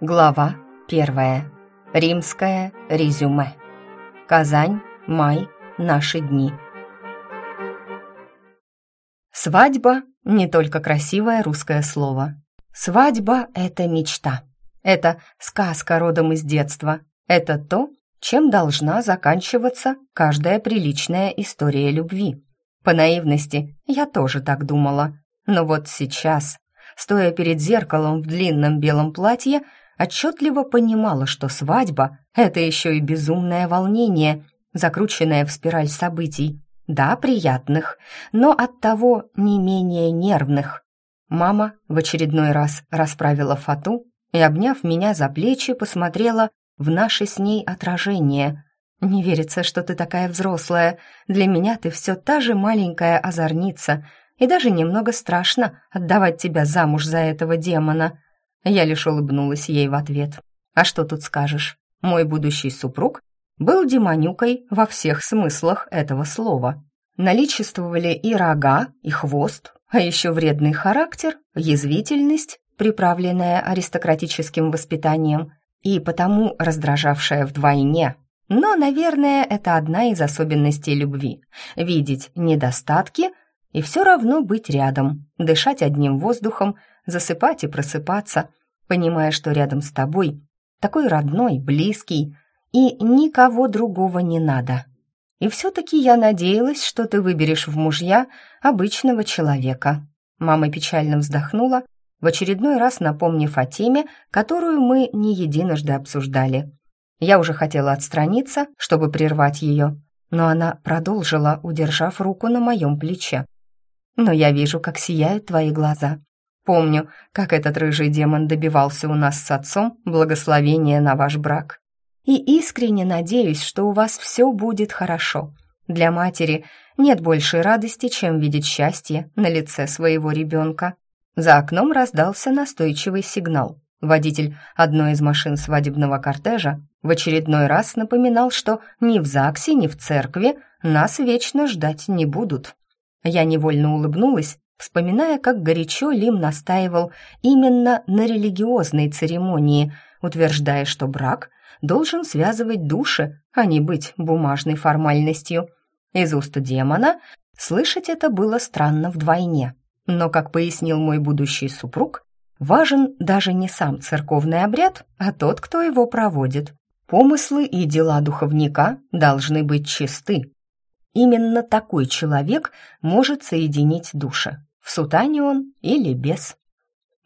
Глава первая. Римское резюме. Казань, май, наши дни. Свадьба — не только красивое русское слово. Свадьба — это мечта. Это сказка родом из детства. Это то, чем должна заканчиваться каждая приличная история любви. По наивности я тоже так думала. Но вот сейчас, стоя перед зеркалом в длинном белом платье, отчетливо понимала, что свадьба — это еще и безумное волнение, закрученное в спираль событий. Да, приятных, но оттого не менее нервных. Мама в очередной раз расправила фату и, обняв меня за плечи, посмотрела в наше с ней отражение. «Не верится, что ты такая взрослая. Для меня ты все та же маленькая озорница, и даже немного страшно отдавать тебя замуж за этого демона». Я лишь улыбнулась ей в ответ. «А что тут скажешь? Мой будущий супруг был демонюкой во всех смыслах этого слова. Наличествовали и рога, и хвост, а еще вредный характер, язвительность, приправленная аристократическим воспитанием, и потому раздражавшая вдвойне. Но, наверное, это одна из особенностей любви — видеть недостатки и все равно быть рядом, дышать одним воздухом, засыпать и просыпаться, понимая, что рядом с тобой такой родной, близкий, и никого другого не надо. И все-таки я надеялась, что ты выберешь в мужья обычного человека. Мама печально вздохнула, в очередной раз напомнив о теме, которую мы не единожды обсуждали. Я уже хотела отстраниться, чтобы прервать ее, но она продолжила, удержав руку на моем плече. «Но я вижу, как сияют твои глаза. Помню, как этот рыжий демон добивался у нас с отцом благословения на ваш брак. И искренне надеюсь, что у вас все будет хорошо. Для матери нет большей радости, чем видеть счастье на лице своего ребенка. За окном раздался настойчивый сигнал. Водитель одной из машин свадебного кортежа в очередной раз напоминал, что ни в ЗАГСе, ни в церкви нас вечно ждать не будут. Я невольно улыбнулась, вспоминая, как горячо Лим настаивал именно на религиозной церемонии, утверждая, что брак должен связывать души, а не быть бумажной формальностью. Из уст демона слышать это было странно вдвойне. Но, как пояснил мой будущий супруг, важен даже не сам церковный обряд, а тот, кто его проводит. Помыслы и дела духовника должны быть чисты. Именно такой человек может соединить души в сутане он или без.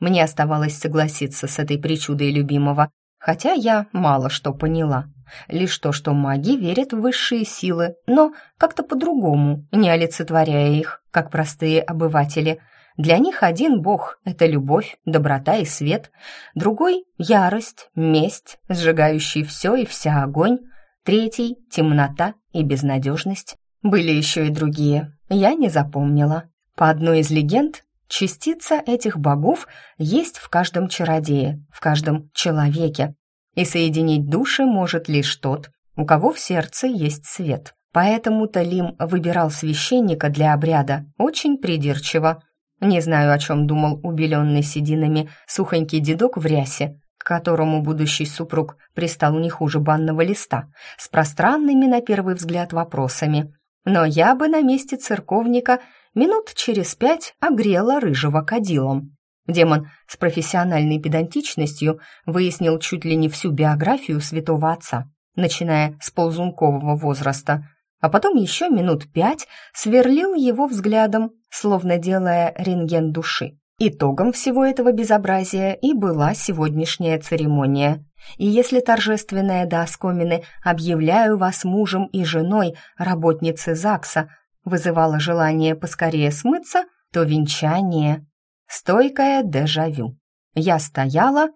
Мне оставалось согласиться с этой причудой любимого, хотя я мало что поняла. Лишь то, что маги верят в высшие силы, но как-то по-другому, не олицетворяя их, как простые обыватели. Для них один бог — это любовь, доброта и свет, другой — ярость, месть, сжигающий все и вся огонь, третий — темнота и безнадежность. Были еще и другие, я не запомнила. По одной из легенд, частица этих богов есть в каждом чародее, в каждом человеке, и соединить души может лишь тот, у кого в сердце есть свет. Поэтому Талим выбирал священника для обряда очень придирчиво. Не знаю, о чем думал убеленный сединами сухонький дедок в рясе, к которому будущий супруг пристал не хуже банного листа, с пространными на первый взгляд вопросами. Но я бы на месте церковника минут через пять огрела рыжего кадилом. Демон с профессиональной педантичностью выяснил чуть ли не всю биографию святого отца, начиная с ползункового возраста, а потом еще минут пять сверлил его взглядом, словно делая рентген души. Итогом всего этого безобразия и была сегодняшняя церемония. И если торжественная до оскомины «объявляю вас мужем и женой работницы ЗАГСа» вызывало желание поскорее смыться, то венчание — стойкое дежавю. Я стояла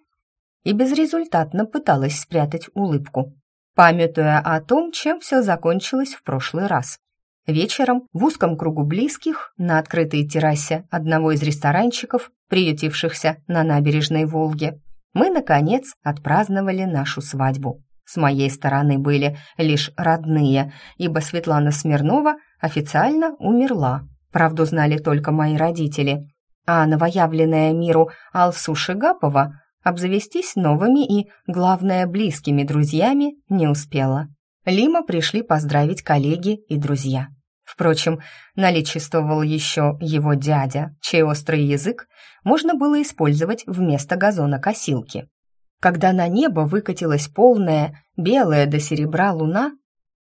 и безрезультатно пыталась спрятать улыбку, памятуя о том, чем все закончилось в прошлый раз. Вечером в узком кругу близких на открытой террасе одного из ресторанчиков, приютившихся на набережной Волги, мы, наконец, отпраздновали нашу свадьбу. С моей стороны были лишь родные, ибо Светлана Смирнова официально умерла. Правду знали только мои родители. А новоявленная миру Алсу Шигапова обзавестись новыми и, главное, близкими друзьями не успела. Лима пришли поздравить коллеги и друзья. Впрочем, наличествовал еще его дядя, чей острый язык можно было использовать вместо газонокосилки. Когда на небо выкатилась полная, белая до серебра луна,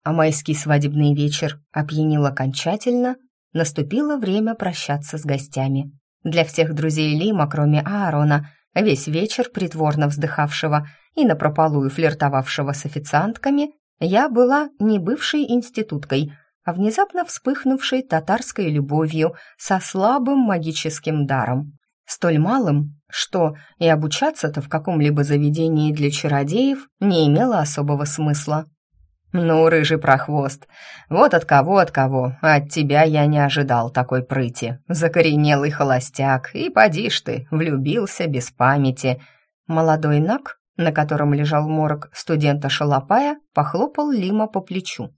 а майский свадебный вечер опьянил окончательно, наступило время прощаться с гостями. Для всех друзей Лима, кроме Аарона, весь вечер притворно вздыхавшего и напропалую флиртовавшего с официантками, я была не бывшей институткой, внезапно вспыхнувшей татарской любовью со слабым магическим даром. Столь малым, что и обучаться-то в каком-либо заведении для чародеев не имело особого смысла. «Ну, рыжий прохвост, вот от кого, от кого, от тебя я не ожидал такой прыти. Закоренелый холостяк, и поди ж ты, влюбился без памяти». Молодой Нак, на котором лежал морок студента Шалопая, похлопал Лима по плечу.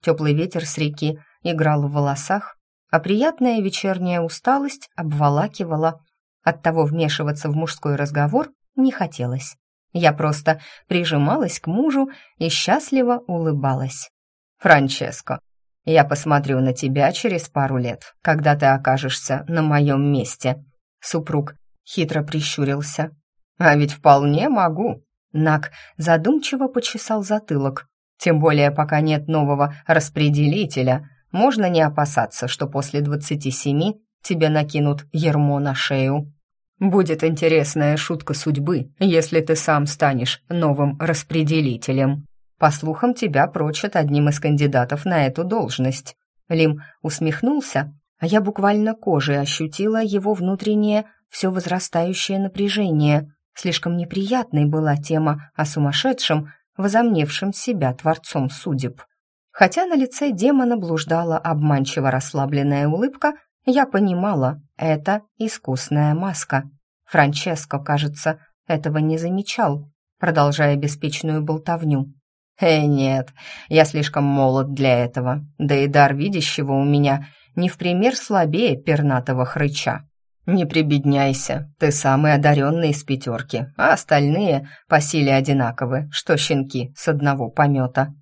Теплый ветер с реки играл в волосах, а приятная вечерняя усталость обволакивала. Оттого вмешиваться в мужской разговор не хотелось. Я просто прижималась к мужу и счастливо улыбалась. «Франческо, я посмотрю на тебя через пару лет, когда ты окажешься на моем месте». Супруг хитро прищурился. «А ведь вполне могу». Нак задумчиво почесал затылок. «Тем более, пока нет нового распределителя, можно не опасаться, что после двадцати семи тебе накинут ермо на шею». Будет интересная шутка судьбы, если ты сам станешь новым распределителем. По слухам, тебя прочат одним из кандидатов на эту должность. Лим усмехнулся, а я буквально кожей ощутила его внутреннее, все возрастающее напряжение. Слишком неприятной была тема о сумасшедшем, возомневшем себя творцом судеб. Хотя на лице демона блуждала обманчиво расслабленная улыбка, я понимала, это искусная маска. Франческо, кажется, этого не замечал, продолжая беспечную болтовню. «Э, нет, я слишком молод для этого, да и дар видящего у меня не в пример слабее пернатого хрыча. Не прибедняйся, ты самый одаренный из пятерки, а остальные по силе одинаковы, что щенки с одного помета».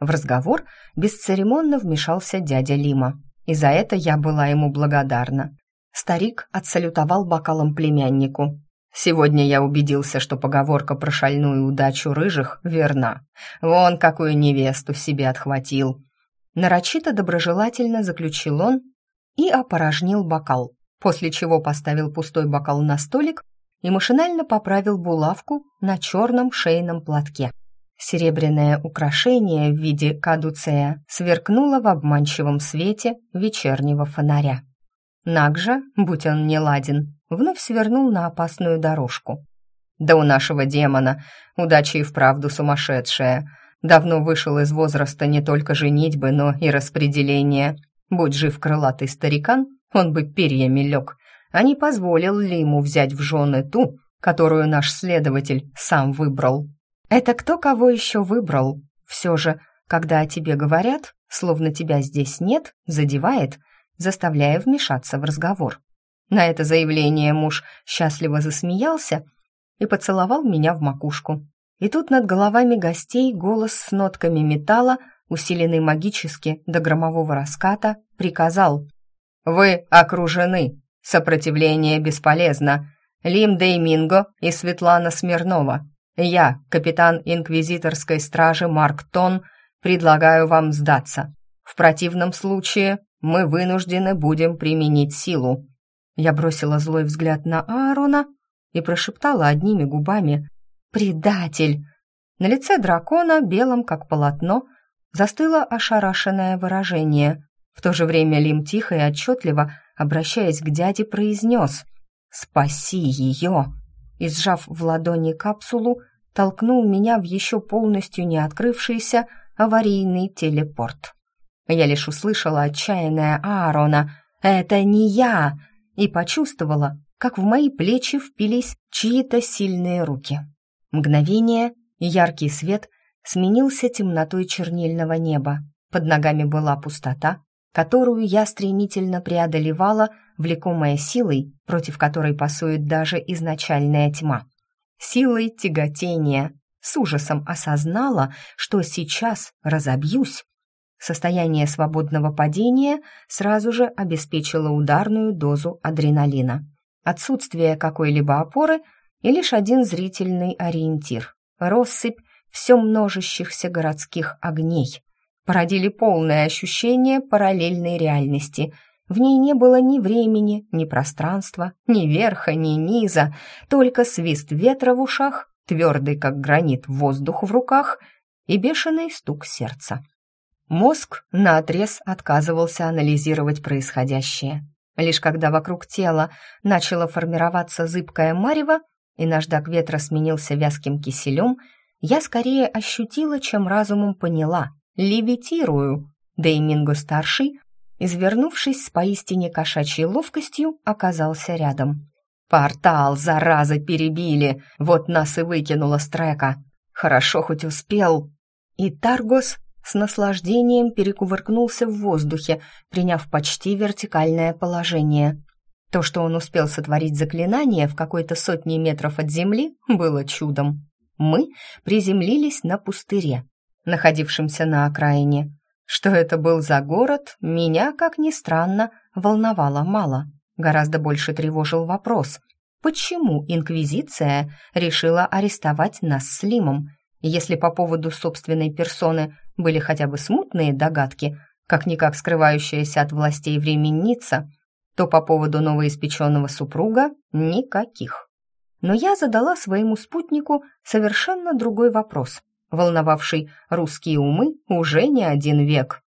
В разговор бесцеремонно вмешался дядя Лима и за это я была ему благодарна. Старик отсалютовал бокалом племяннику. «Сегодня я убедился, что поговорка про шальную удачу рыжих верна. Вон какую невесту себе отхватил». Нарочито доброжелательно заключил он и опорожнил бокал, после чего поставил пустой бокал на столик и машинально поправил булавку на черном шейном платке. Серебряное украшение в виде кадуцея сверкнуло в обманчивом свете вечернего фонаря. Нагжа, будь он не ладен, вновь свернул на опасную дорожку. Да у нашего демона удача и вправду сумасшедшая. Давно вышел из возраста не только женитьбы, но и распределения. Будь жив крылатый старикан, он бы перьями лег, а не позволил ли ему взять в жены ту, которую наш следователь сам выбрал. Это кто кого еще выбрал? Все же, когда о тебе говорят, словно тебя здесь нет, задевает, заставляя вмешаться в разговор. На это заявление муж счастливо засмеялся и поцеловал меня в макушку. И тут над головами гостей голос с нотками металла, усиленный магически до громового раската, приказал «Вы окружены, сопротивление бесполезно. Лим Дейминго и Светлана Смирнова, я, капитан инквизиторской стражи Марк Тон, предлагаю вам сдаться. В противном случае мы вынуждены будем применить силу». Я бросила злой взгляд на Аарона и прошептала одними губами «Предатель!». На лице дракона, белом как полотно, застыло ошарашенное выражение. В то же время Лим тихо и отчетливо, обращаясь к дяде, произнес «Спаси ее!» и, сжав в ладони капсулу, толкнул меня в еще полностью не открывшийся аварийный телепорт. Я лишь услышала отчаянное Аарона «Это не я!» и почувствовала, как в мои плечи впились чьи-то сильные руки. Мгновение, яркий свет сменился темнотой чернильного неба. Под ногами была пустота, которую я стремительно преодолевала, влекомая силой, против которой пасует даже изначальная тьма. силой тяготения. С ужасом осознала, что сейчас разобьюсь. Состояние свободного падения сразу же обеспечило ударную дозу адреналина. Отсутствие какой-либо опоры и лишь один зрительный ориентир — россыпь все множащихся городских огней. Породили полное ощущение параллельной реальности. В ней не было ни времени, ни пространства, ни верха, ни низа, только свист ветра в ушах, твердый как гранит воздух в руках и бешеный стук сердца. Мозг наотрез отказывался анализировать происходящее. Лишь когда вокруг тела начало формироваться зыбкое марево, и наждак ветра сменился вязким киселем, я скорее ощутила, чем разумом поняла. Левитирую. Дейминго-старший, извернувшись с поистине кошачьей ловкостью, оказался рядом. «Портал, зараза, перебили! Вот нас и выкинуло с трека! Хорошо хоть успел!» И Таргос с наслаждением перекувыркнулся в воздухе, приняв почти вертикальное положение. То, что он успел сотворить заклинание в какой-то сотне метров от земли, было чудом. Мы приземлились на пустыре, находившемся на окраине. Что это был за город, меня, как ни странно, волновало мало. Гораздо больше тревожил вопрос, почему Инквизиция решила арестовать нас с Лимом, если по поводу собственной персоны были хотя бы смутные догадки, как-никак скрывающаяся от властей временница, то по поводу новоиспеченного супруга никаких. Но я задала своему спутнику совершенно другой вопрос, волновавший русские умы уже не один век.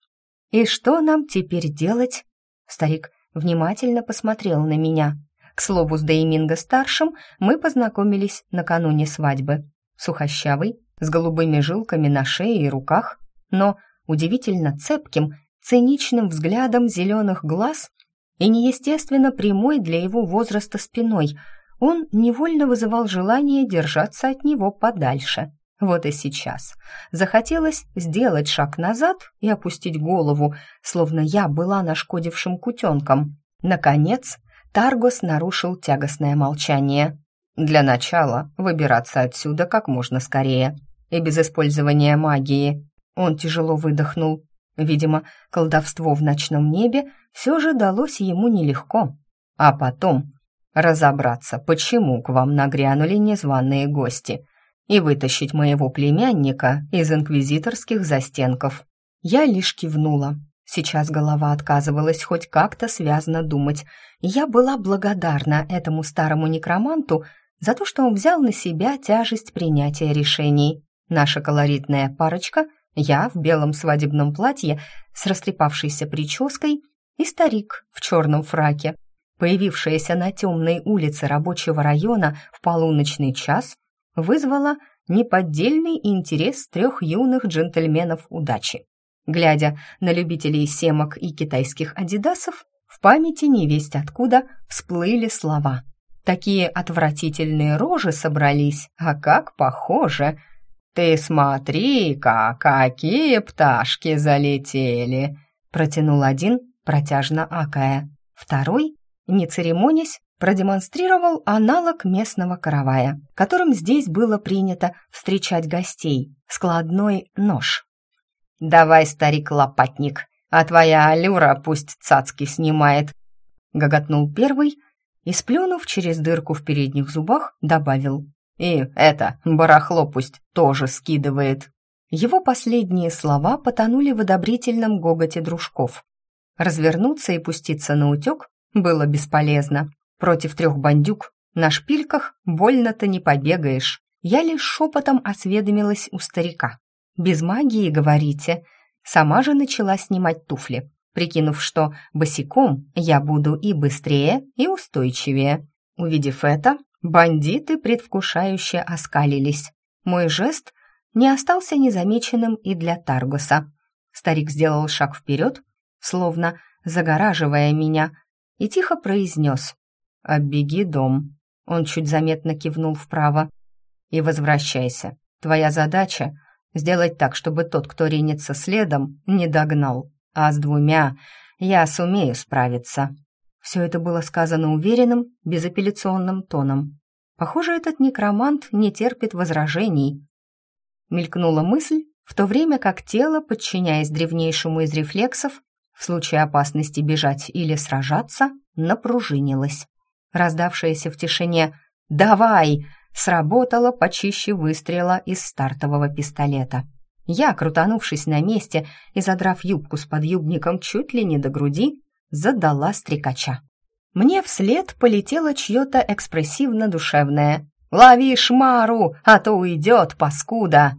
«И что нам теперь делать?» Старик внимательно посмотрел на меня. К слову, с Дейминго-старшим мы познакомились накануне свадьбы. Сухощавый, с голубыми жилками на шее и руках, но удивительно цепким, циничным взглядом зеленых глаз и неестественно прямой для его возраста спиной, он невольно вызывал желание держаться от него подальше. Вот и сейчас. Захотелось сделать шаг назад и опустить голову, словно я была нашкодившим кутенком. Наконец, Таргос нарушил тягостное молчание. «Для начала выбираться отсюда как можно скорее и без использования магии». Он тяжело выдохнул. Видимо, колдовство в ночном небе все же далось ему нелегко. А потом разобраться, почему к вам нагрянули незваные гости, и вытащить моего племянника из инквизиторских застенков. Я лишь кивнула. Сейчас голова отказывалась хоть как-то связно думать. Я была благодарна этому старому некроманту за то, что он взял на себя тяжесть принятия решений. Наша колоритная парочка — я в белом свадебном платье с растрепавшейся прической и старик в черном фраке. Появившаяся на темной улице рабочего района в полуночный час вызвала неподдельный интерес трех юных джентльменов удачи. Глядя на любителей семок и китайских адидасов, в памяти невесть откуда всплыли слова. Такие отвратительные рожи собрались, а как похоже! «Ты смотри-ка, какие пташки залетели!» Протянул один, протяжно акая. Второй, не церемонясь, продемонстрировал аналог местного каравая, которым здесь было принято встречать гостей, складной нож. «Давай, старик-лопатник, а твоя алюра пусть цацки снимает!» Гоготнул первый и, сплюнув через дырку в передних зубах, добавил. И это, барахло пусть тоже скидывает. Его последние слова потонули в одобрительном гоготе дружков. Развернуться и пуститься на утек было бесполезно. Против трех бандюк на шпильках больно-то не побегаешь. Я лишь шепотом осведомилась у старика. «Без магии, говорите?» Сама же начала снимать туфли, прикинув, что босиком я буду и быстрее, и устойчивее. Увидев это, Бандиты предвкушающе оскалились. Мой жест не остался незамеченным и для Таргуса. Старик сделал шаг вперед, словно загораживая меня, и тихо произнес «Оббеги дом». Он чуть заметно кивнул вправо. «И возвращайся. Твоя задача — сделать так, чтобы тот, кто ринется следом, не догнал. А с двумя я сумею справиться». Все это было сказано уверенным, безапелляционным тоном. Похоже, этот некромант не терпит возражений. Мелькнула мысль, в то время как тело, подчиняясь древнейшему из рефлексов, в случае опасности бежать или сражаться, напружинилось. Раздавшееся в тишине «Давай!» сработало почище выстрела из стартового пистолета. Я, крутанувшись на месте и задрав юбку с подъюбником чуть ли не до груди, задала стрекача. Мне вслед полетело чье-то экспрессивно-душевное «Лови шмару, а то уйдет, паскуда!»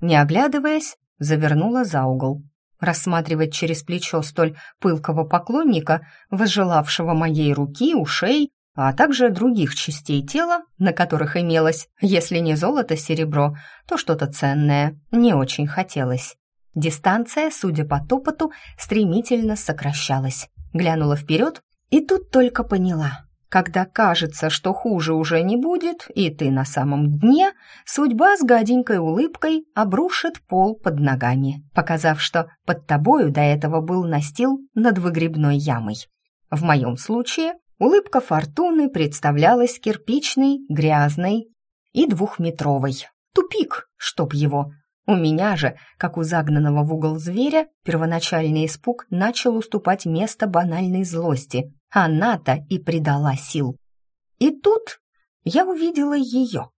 Не оглядываясь, завернула за угол. Рассматривать через плечо столь пылкого поклонника, возжелавшего моей руки, ушей, а также других частей тела, на которых имелось, если не золото-серебро, то что-то ценное, не очень хотелось. Дистанция, судя по топоту, стремительно сокращалась. Глянула вперед и тут только поняла. Когда кажется, что хуже уже не будет, и ты на самом дне, судьба с гаденькой улыбкой обрушит пол под ногами, показав, что под тобою до этого был настил над выгребной ямой. В моем случае улыбка фортуны представлялась кирпичной, грязной и двухметровой. Тупик, чтоб его. У меня же, как у загнанного в угол зверя, первоначальный испуг начал уступать место банальной злости. Она-то и придала сил. И тут я увидела ее,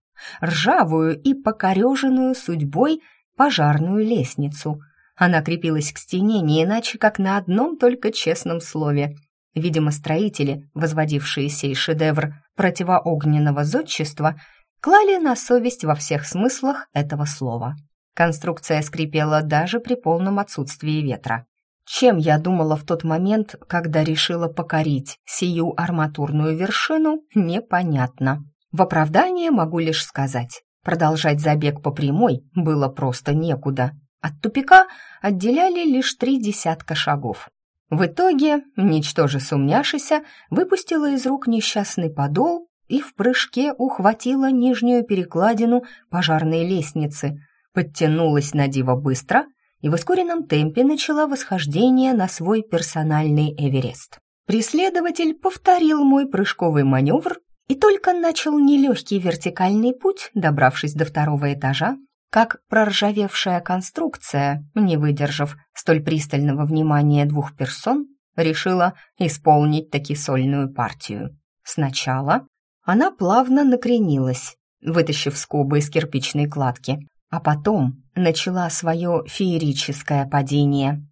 ржавую и покореженную судьбой пожарную лестницу. Она крепилась к стене не иначе, как на одном только честном слове. Видимо, строители, возводившие сей шедевр противоогненного зодчества, клали на совесть во всех смыслах этого слова. Конструкция скрипела даже при полном отсутствии ветра. Чем я думала в тот момент, когда решила покорить сию арматурную вершину, непонятно. В оправдание могу лишь сказать, продолжать забег по прямой было просто некуда. От тупика отделяли лишь три десятка шагов. В итоге, ничтоже сумняшися, выпустила из рук несчастный подол и в прыжке ухватила нижнюю перекладину пожарной лестницы – подтянулась на диво быстро и в ускоренном темпе начала восхождение на свой персональный Эверест. Преследователь повторил мой прыжковый маневр и только начал нелегкий вертикальный путь, добравшись до второго этажа, как проржавевшая конструкция, не выдержав столь пристального внимания двух персон, решила исполнить таки сольную партию. Сначала она плавно накренилась, вытащив скобы из кирпичной кладки, а потом начала свое феерическое падение.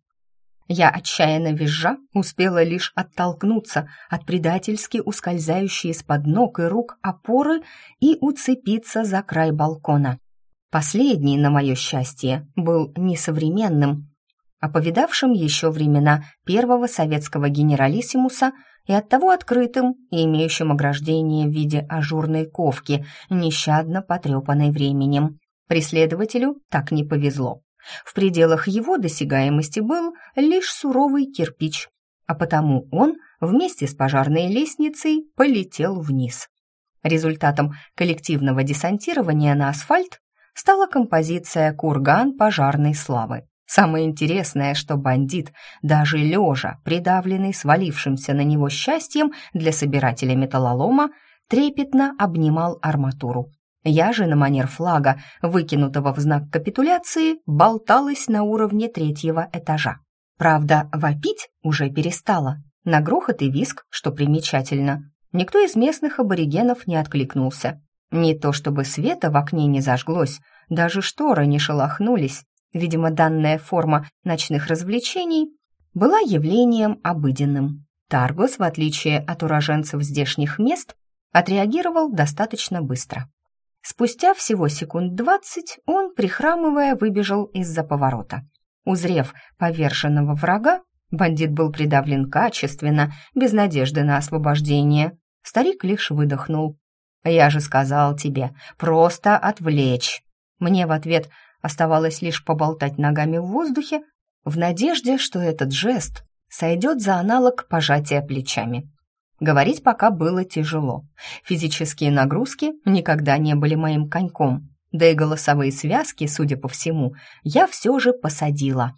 Я, отчаянно визжа, успела лишь оттолкнуться от предательски ускользающей из-под ног и рук опоры и уцепиться за край балкона. Последний, на мое счастье, был несовременным, а повидавшим еще времена первого советского генералиссимуса и оттого открытым и имеющим ограждение в виде ажурной ковки, нещадно потрепанной временем. Преследователю так не повезло. В пределах его досягаемости был лишь суровый кирпич, а потому он вместе с пожарной лестницей полетел вниз. Результатом коллективного десантирования на асфальт стала композиция «Курган пожарной славы». Самое интересное, что бандит, даже лежа, придавленный свалившимся на него счастьем для собирателя металлолома, трепетно обнимал арматуру, я же на манер флага, выкинутого в знак капитуляции, болталась на уровне третьего этажа. Правда, вопить уже перестала. На грохот и виск, что примечательно, никто из местных аборигенов не откликнулся. Не то чтобы света в окне не зажглось, даже шторы не шелохнулись. Видимо, данная форма ночных развлечений была явлением обыденным. Таргос, в отличие от уроженцев здешних мест, отреагировал достаточно быстро. Спустя всего секунд двадцать он, прихрамывая, выбежал из-за поворота. Узрев поверженного врага, бандит был придавлен качественно, без надежды на освобождение. Старик лишь выдохнул. «Я же сказал тебе, просто отвлечь». Мне в ответ оставалось лишь поболтать ногами в воздухе, в надежде, что этот жест сойдет за аналог пожатия плечами. Говорить пока было тяжело. Физические нагрузки никогда не были моим коньком. Да и голосовые связки, судя по всему, я все же посадила.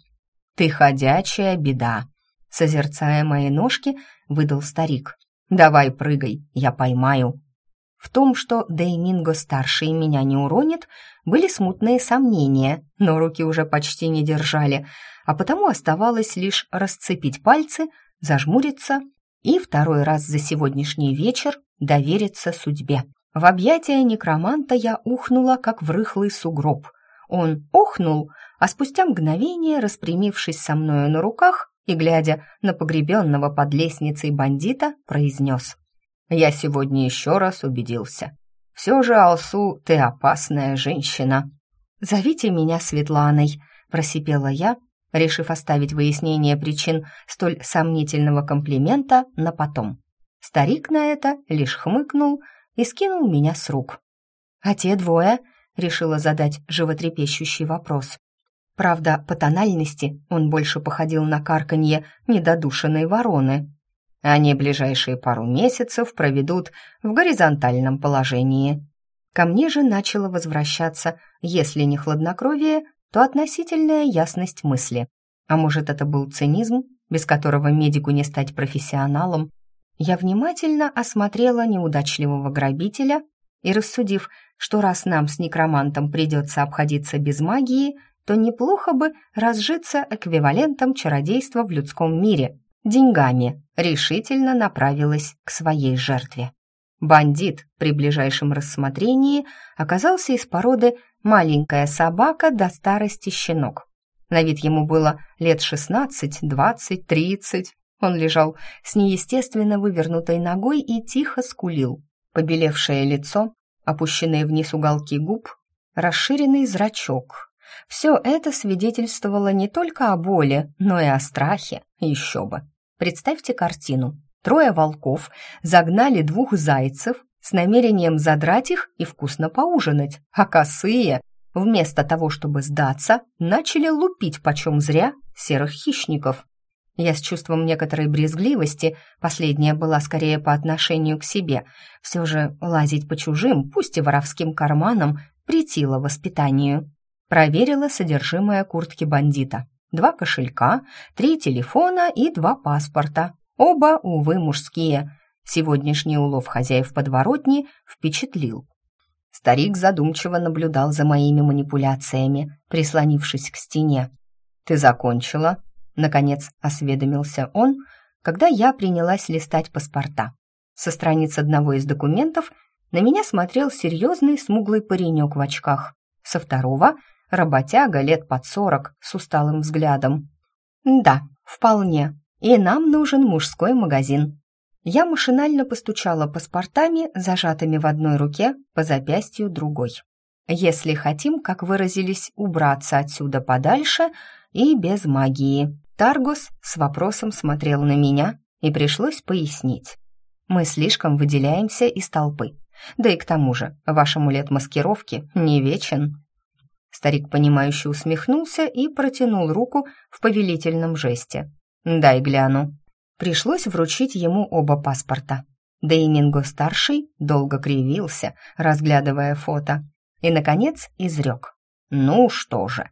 «Ты ходячая беда», — созерцая мои ножки, выдал старик. «Давай прыгай, я поймаю». В том, что Дейминго-старший меня не уронит, были смутные сомнения, но руки уже почти не держали, а потому оставалось лишь расцепить пальцы, зажмуриться и второй раз за сегодняшний вечер довериться судьбе. В объятия некроманта я ухнула, как в рыхлый сугроб. Он охнул, а спустя мгновение, распрямившись со мною на руках и глядя на погребенного под лестницей бандита, произнес. «Я сегодня еще раз убедился. Все же, Алсу, ты опасная женщина». «Зовите меня Светланой», — просипела я, решив оставить выяснение причин столь сомнительного комплимента на потом. Старик на это лишь хмыкнул и скинул меня с рук. «А те двое?» — решила задать животрепещущий вопрос. Правда, по тональности он больше походил на карканье недодушенной вороны. Они ближайшие пару месяцев проведут в горизонтальном положении. Ко мне же начало возвращаться, если не хладнокровие, то относительная ясность мысли. А может, это был цинизм, без которого медику не стать профессионалом? Я внимательно осмотрела неудачливого грабителя и, рассудив, что раз нам с некромантом придется обходиться без магии, то неплохо бы разжиться эквивалентом чародейства в людском мире – деньгами, решительно направилась к своей жертве. Бандит при ближайшем рассмотрении оказался из породы маленькая собака до старости щенок. На вид ему было лет шестнадцать, двадцать, тридцать. Он лежал с неестественно вывернутой ногой и тихо скулил. Побелевшее лицо, опущенные вниз уголки губ, расширенный зрачок, все это свидетельствовало не только о боли, но и о страхе, еще бы. Представьте картину. Трое волков загнали двух зайцев с намерением задрать их и вкусно поужинать, а косые, вместо того, чтобы сдаться, начали лупить почем зря серых хищников. Я с чувством некоторой брезгливости, последняя была скорее по отношению к себе, все же лазить по чужим, пусть и воровским карманам, притило воспитанию. Проверила содержимое куртки бандита. Два кошелька, три телефона и два паспорта. Оба, увы, мужские. Сегодняшний улов хозяев подворотни впечатлил. Старик задумчиво наблюдал за моими манипуляциями, прислонившись к стене. «Ты закончила?» — наконец осведомился он, когда я принялась листать паспорта. Со страниц одного из документов на меня смотрел серьезный смуглый паренек в очках. Со второго Работяга лет под сорок с усталым взглядом. «Да, вполне. И нам нужен мужской магазин». Я машинально постучала паспортами, зажатыми в одной руке, по запястью другой. «Если хотим, как выразились, убраться отсюда подальше и без магии». Таргус с вопросом смотрел на меня, и пришлось пояснить. «Мы слишком выделяемся из толпы. Да и к тому же, ваш амулет маскировки не вечен». Старик, понимающе усмехнулся и протянул руку в повелительном жесте. «Дай гляну». Пришлось вручить ему оба паспорта. Дейминго-старший долго кривился, разглядывая фото, и, наконец, изрек. «Ну что же,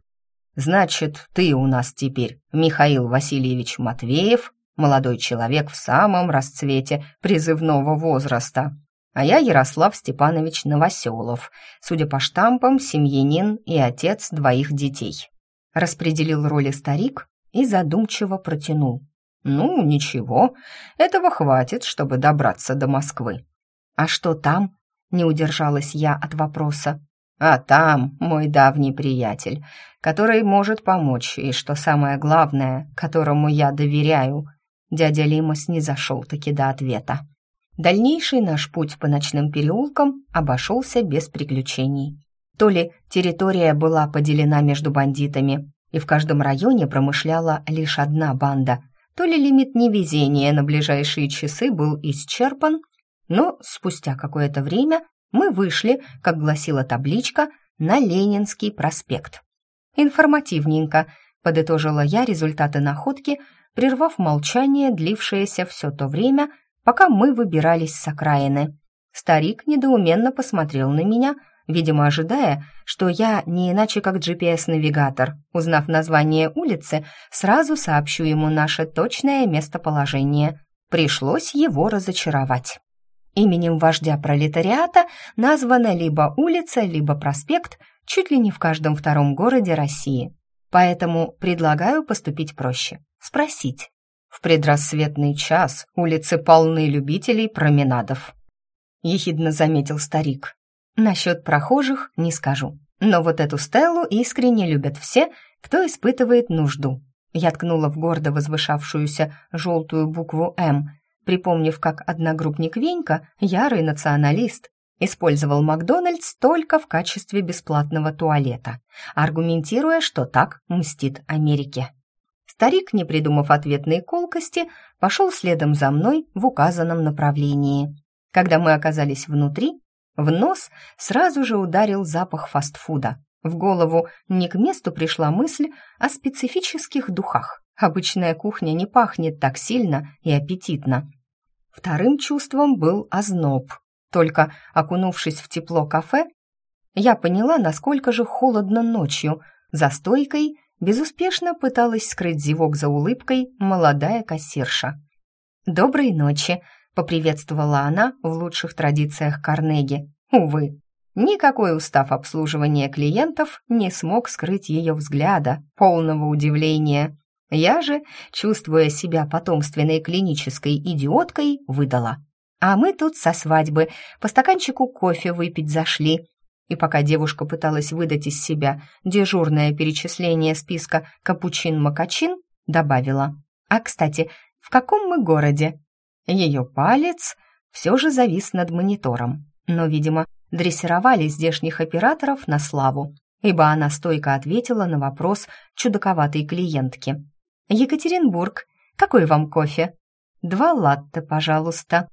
значит, ты у нас теперь Михаил Васильевич Матвеев, молодой человек в самом расцвете призывного возраста а я Ярослав Степанович Новоселов, судя по штампам, семьянин и отец двоих детей. Распределил роли старик и задумчиво протянул. «Ну, ничего, этого хватит, чтобы добраться до Москвы». «А что там?» — не удержалась я от вопроса. «А там мой давний приятель, который может помочь, и, что самое главное, которому я доверяю». Дядя Лимос не зашел-таки до ответа. Дальнейший наш путь по ночным переулкам обошелся без приключений. То ли территория была поделена между бандитами, и в каждом районе промышляла лишь одна банда, то ли лимит невезения на ближайшие часы был исчерпан, но спустя какое-то время мы вышли, как гласила табличка, на Ленинский проспект. «Информативненько», — подытожила я результаты находки, прервав молчание, длившееся все то время, пока мы выбирались с окраины. Старик недоуменно посмотрел на меня, видимо, ожидая, что я не иначе как GPS-навигатор, узнав название улицы, сразу сообщу ему наше точное местоположение. Пришлось его разочаровать. Именем вождя пролетариата названа либо улица, либо проспект чуть ли не в каждом втором городе России. Поэтому предлагаю поступить проще. Спросить. В предрассветный час улицы полны любителей променадов. Ехидно заметил старик. Насчет прохожих не скажу. Но вот эту стелу искренне любят все, кто испытывает нужду. Я ткнула в гордо возвышавшуюся желтую букву «М», припомнив, как одногруппник Венька, ярый националист, использовал Макдональдс только в качестве бесплатного туалета, аргументируя, что так мстит Америке. Старик, не придумав ответной колкости, пошел следом за мной в указанном направлении. Когда мы оказались внутри, в нос сразу же ударил запах фастфуда. В голову не к месту пришла мысль о специфических духах. Обычная кухня не пахнет так сильно и аппетитно. Вторым чувством был озноб. Только окунувшись в тепло кафе, я поняла, насколько же холодно ночью. За стойкой безуспешно пыталась скрыть зевок за улыбкой молодая кассирша. «Доброй ночи!» — поприветствовала она в лучших традициях Карнеги. Увы, никакой устав обслуживания клиентов не смог скрыть ее взгляда, полного удивления. Я же, чувствуя себя потомственной клинической идиоткой, выдала. А мы тут со свадьбы по стаканчику кофе выпить зашли. И пока девушка пыталась выдать из себя дежурное перечисление списка капучин-макачин, добавила. «А, кстати, в каком мы городе?» Ее палец все же завис над монитором, но, видимо, дрессировали здешних операторов на славу, ибо она стойко ответила на вопрос чудаковатой клиентки. «Екатеринбург, какой вам кофе?» «Два латте, пожалуйста».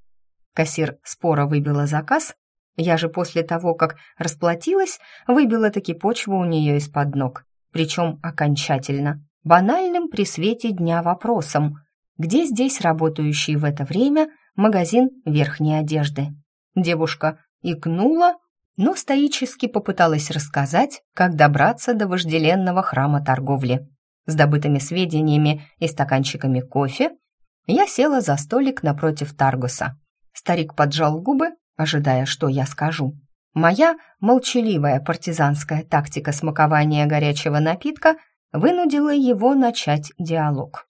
Кассир споро выбила заказ. Я же после того, как расплатилась, выбила таки почву у нее из-под ног. Причем окончательно. Банальным при свете дня вопросом. Где здесь работающий в это время магазин верхней одежды? Девушка икнула, но стоически попыталась рассказать, как добраться до вожделенного храма торговли. С добытыми сведениями и стаканчиками кофе я села за столик напротив Таргуса. Старик поджал губы, ожидая, что я скажу. Моя молчаливая партизанская тактика смакования горячего напитка вынудила его начать диалог.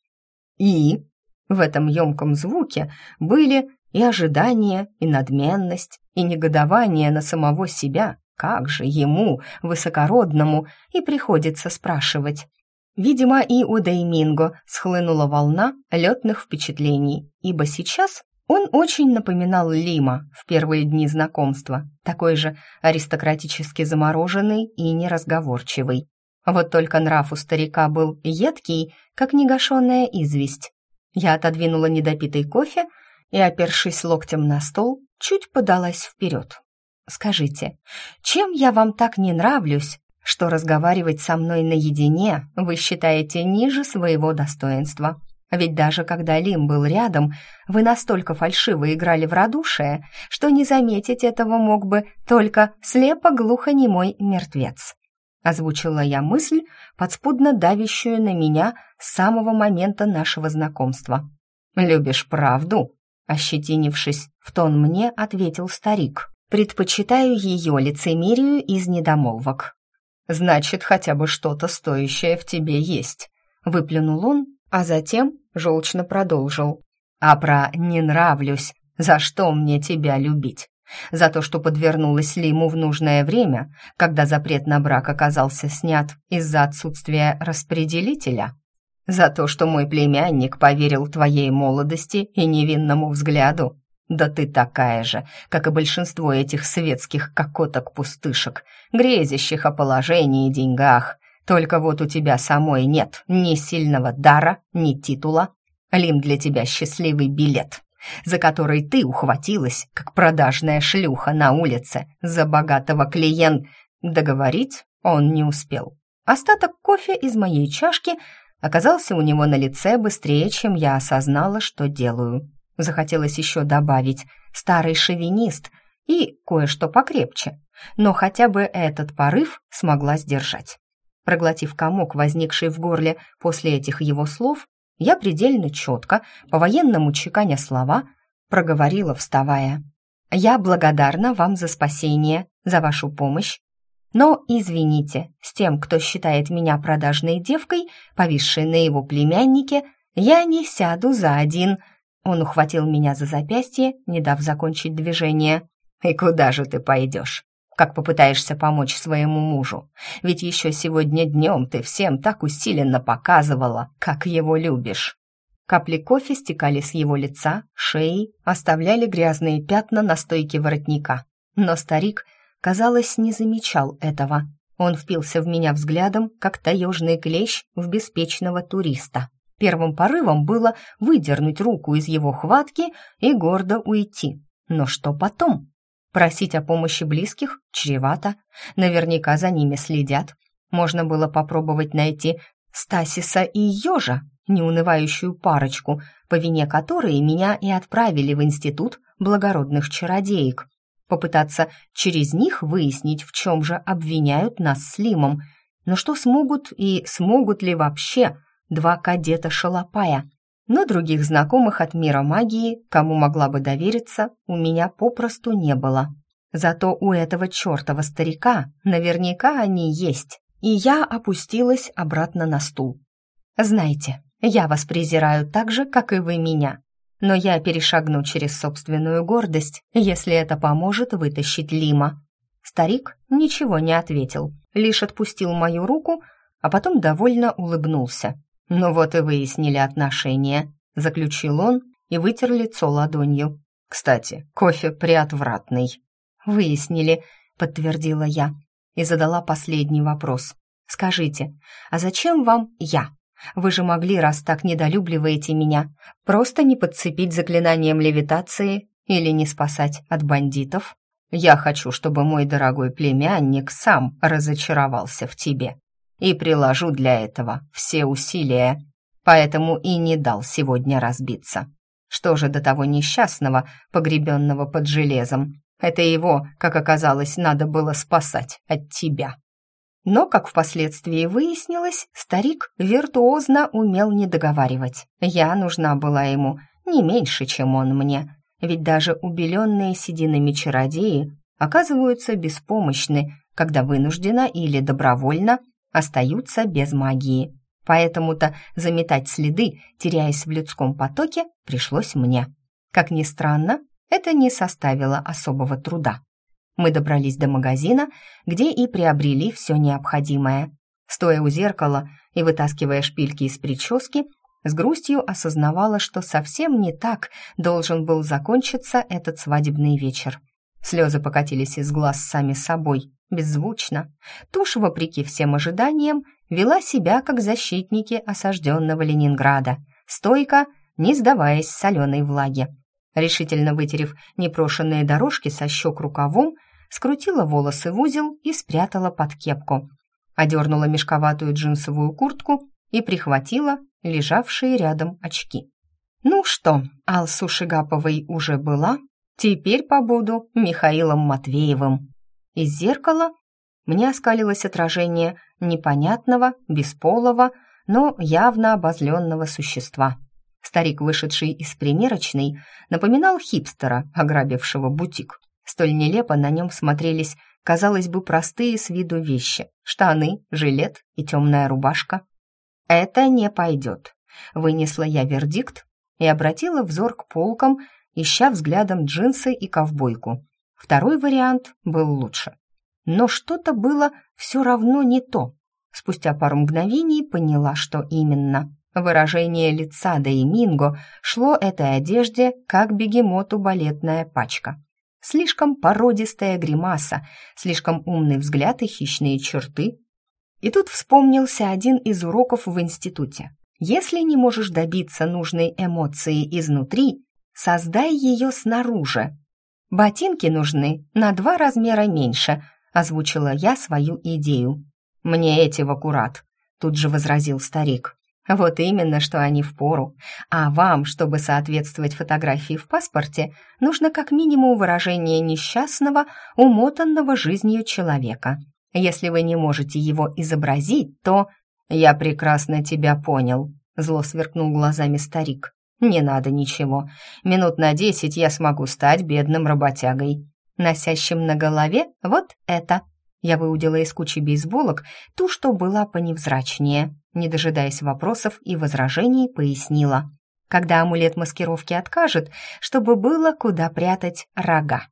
И в этом емком звуке были и ожидание, и надменность, и негодование на самого себя. Как же ему, высокородному, и приходится спрашивать. Видимо, и у Дейминго схлынула волна летных впечатлений, ибо сейчас он очень напоминал Лима в первые дни знакомства, такой же аристократически замороженный и неразговорчивый. Вот только нрав у старика был едкий, как негашенная известь. Я отодвинула недопитый кофе и, опершись локтем на стол, чуть подалась вперед. «Скажите, чем я вам так не нравлюсь, что разговаривать со мной наедине вы считаете ниже своего достоинства? Ведь даже когда Лим был рядом, вы настолько фальшиво играли в радушие, что не заметить этого мог бы только слепо-глухонемой мертвец». Озвучила я мысль, подспудно давящую на меня с самого момента нашего знакомства. «Любишь правду?» Ощетинившись в тон мне, ответил старик. «Предпочитаю ее лицемерию из недомолвок». «Значит, хотя бы что-то стоящее в тебе есть», — выплюнул он, а затем желчно продолжил. «А про «не нравлюсь» за что мне тебя любить? За то, что подвернулась Лиму в нужное время, когда запрет на брак оказался снят из-за отсутствия распределителя?» За то, что мой племянник поверил твоей молодости и невинному взгляду? Да ты такая же, как и большинство этих светских кокоток-пустышек, грезящих о положении и деньгах. Только вот у тебя самой нет ни сильного дара, ни титула. Лим для тебя счастливый билет, за который ты ухватилась, как продажная шлюха на улице, за богатого клиент. Договорить он не успел. Остаток кофе из моей чашки оказался у него на лице быстрее, чем я осознала, что делаю. Захотелось еще добавить «старый шовинист» и кое-что покрепче, но хотя бы этот порыв смогла сдержать. Проглотив комок, возникший в горле после этих его слов, я предельно четко, по-военному чеканя слова, проговорила, вставая. Я благодарна вам за спасение, за вашу помощь. Но, извините, с тем, кто считает меня продажной девкой, повисшей на его племяннике, я не сяду за один». Он ухватил меня за запястье, не дав закончить движение. «И куда же ты пойдешь? Как попытаешься помочь своему мужу? Ведь еще сегодня днем ты всем так усиленно показывала, как его любишь». Капли кофе стекали с его лица, шеи, оставляли грязные пятна на стойке воротника. Но старик, казалось, не замечал этого. Он впился в меня взглядом, как таежный клещ в беспечного туриста. Первым порывом было выдернуть руку из его хватки и гордо уйти. Но что потом? Просить о помощи близких чревато. Наверняка за ними следят. Можно было попробовать найти Стасиса и Ёжа, неунывающую парочку, по вине которой меня и отправили в институт благородных чародеек. Попытаться через них выяснить, в чем же обвиняют нас с Лимом. Но что смогут и смогут ли вообще два кадета Шалопая? Но других знакомых от мира магии, кому могла бы довериться, у меня попросту не было. Зато у этого чертова старика наверняка они есть. И я опустилась обратно на стул. Знаете, я вас презираю так же, как и вы меня. Но я перешагну через собственную гордость, если это поможет вытащить Лима». Старик ничего не ответил, лишь отпустил мою руку, а потом довольно улыбнулся. «Ну вот и выяснили отношения», — заключил он и вытер лицо ладонью. «Кстати, кофе приотвратный». «Выяснили», — подтвердила я и задала последний вопрос. «Скажите, а зачем вам я?» Вы же могли, раз так недолюбливаете меня, просто не подцепить заклинанием левитации или не спасать от бандитов. Я хочу, чтобы мой дорогой племянник сам разочаровался в тебе. И приложу для этого все усилия. Поэтому и не дал сегодня разбиться. Что же до того несчастного, погребенного под железом? Это его, как оказалось, надо было спасать от тебя. Но, как впоследствии выяснилось, старик виртуозно умел не договаривать. Я нужна была ему не меньше, чем он мне. Ведь даже убеленные сединами чародеи оказываются беспомощны, когда вынужденно или добровольно остаются без магии. Поэтому-то заметать следы, теряясь в людском потоке, пришлось мне. Как ни странно, это не составило особого труда. Мы добрались до магазина, где и приобрели все необходимое. Стоя у зеркала и вытаскивая шпильки из прически, с грустью осознавала, что совсем не так должен был закончиться этот свадебный вечер. Слезы покатились из глаз сами собой, беззвучно. Тушь, вопреки всем ожиданиям, вела себя как защитники осажденного Ленинграда, стойко, не сдаваясь соленой влаге. Решительно вытерев непрошенные дорожки со щек рукавом, скрутила волосы в узел и спрятала под кепку. Одернула мешковатую джинсовую куртку и прихватила лежавшие рядом очки. «Ну что, Алсу Шигаповой уже была, теперь побуду Михаилом Матвеевым». Из зеркала мне оскалилось отражение непонятного, бесполого, но явно обозленного существа — Старик, вышедший из примерочной, напоминал хипстера, ограбившего бутик. Столь нелепо на нем смотрелись, казалось бы, простые с виду вещи. Штаны, жилет и темная рубашка. «Это не пойдет», — вынесла я вердикт и обратила взор к полкам, ища взглядом джинсы и ковбойку. Второй вариант был лучше. Но что-то было все равно не то. Спустя пару мгновений поняла, что именно. Выражение лица Дейминго шло этой одежде, как бегемоту балетная пачка. Слишком породистая гримаса, слишком умный взгляд и хищные черты. И тут вспомнился один из уроков в институте. Если не можешь добиться нужной эмоции изнутри, создай ее снаружи. Ботинки нужны на два размера меньше, озвучила я свою идею. Мне эти в аккурат, тут же возразил старик. Вот именно, что они в пору. А вам, чтобы соответствовать фотографии в паспорте, нужно как минимум выражение несчастного, умотанного жизнью человека. Если вы не можете его изобразить, то... «Я прекрасно тебя понял», — зло сверкнул глазами старик. Не надо ничего. Минут на десять я смогу стать бедным работягой, носящим на голове вот это». Я выудила из кучи бейсболок ту, что была поневзрачнее. Не дожидаясь вопросов и возражений, пояснила. Когда амулет маскировки откажет, чтобы было куда прятать рога.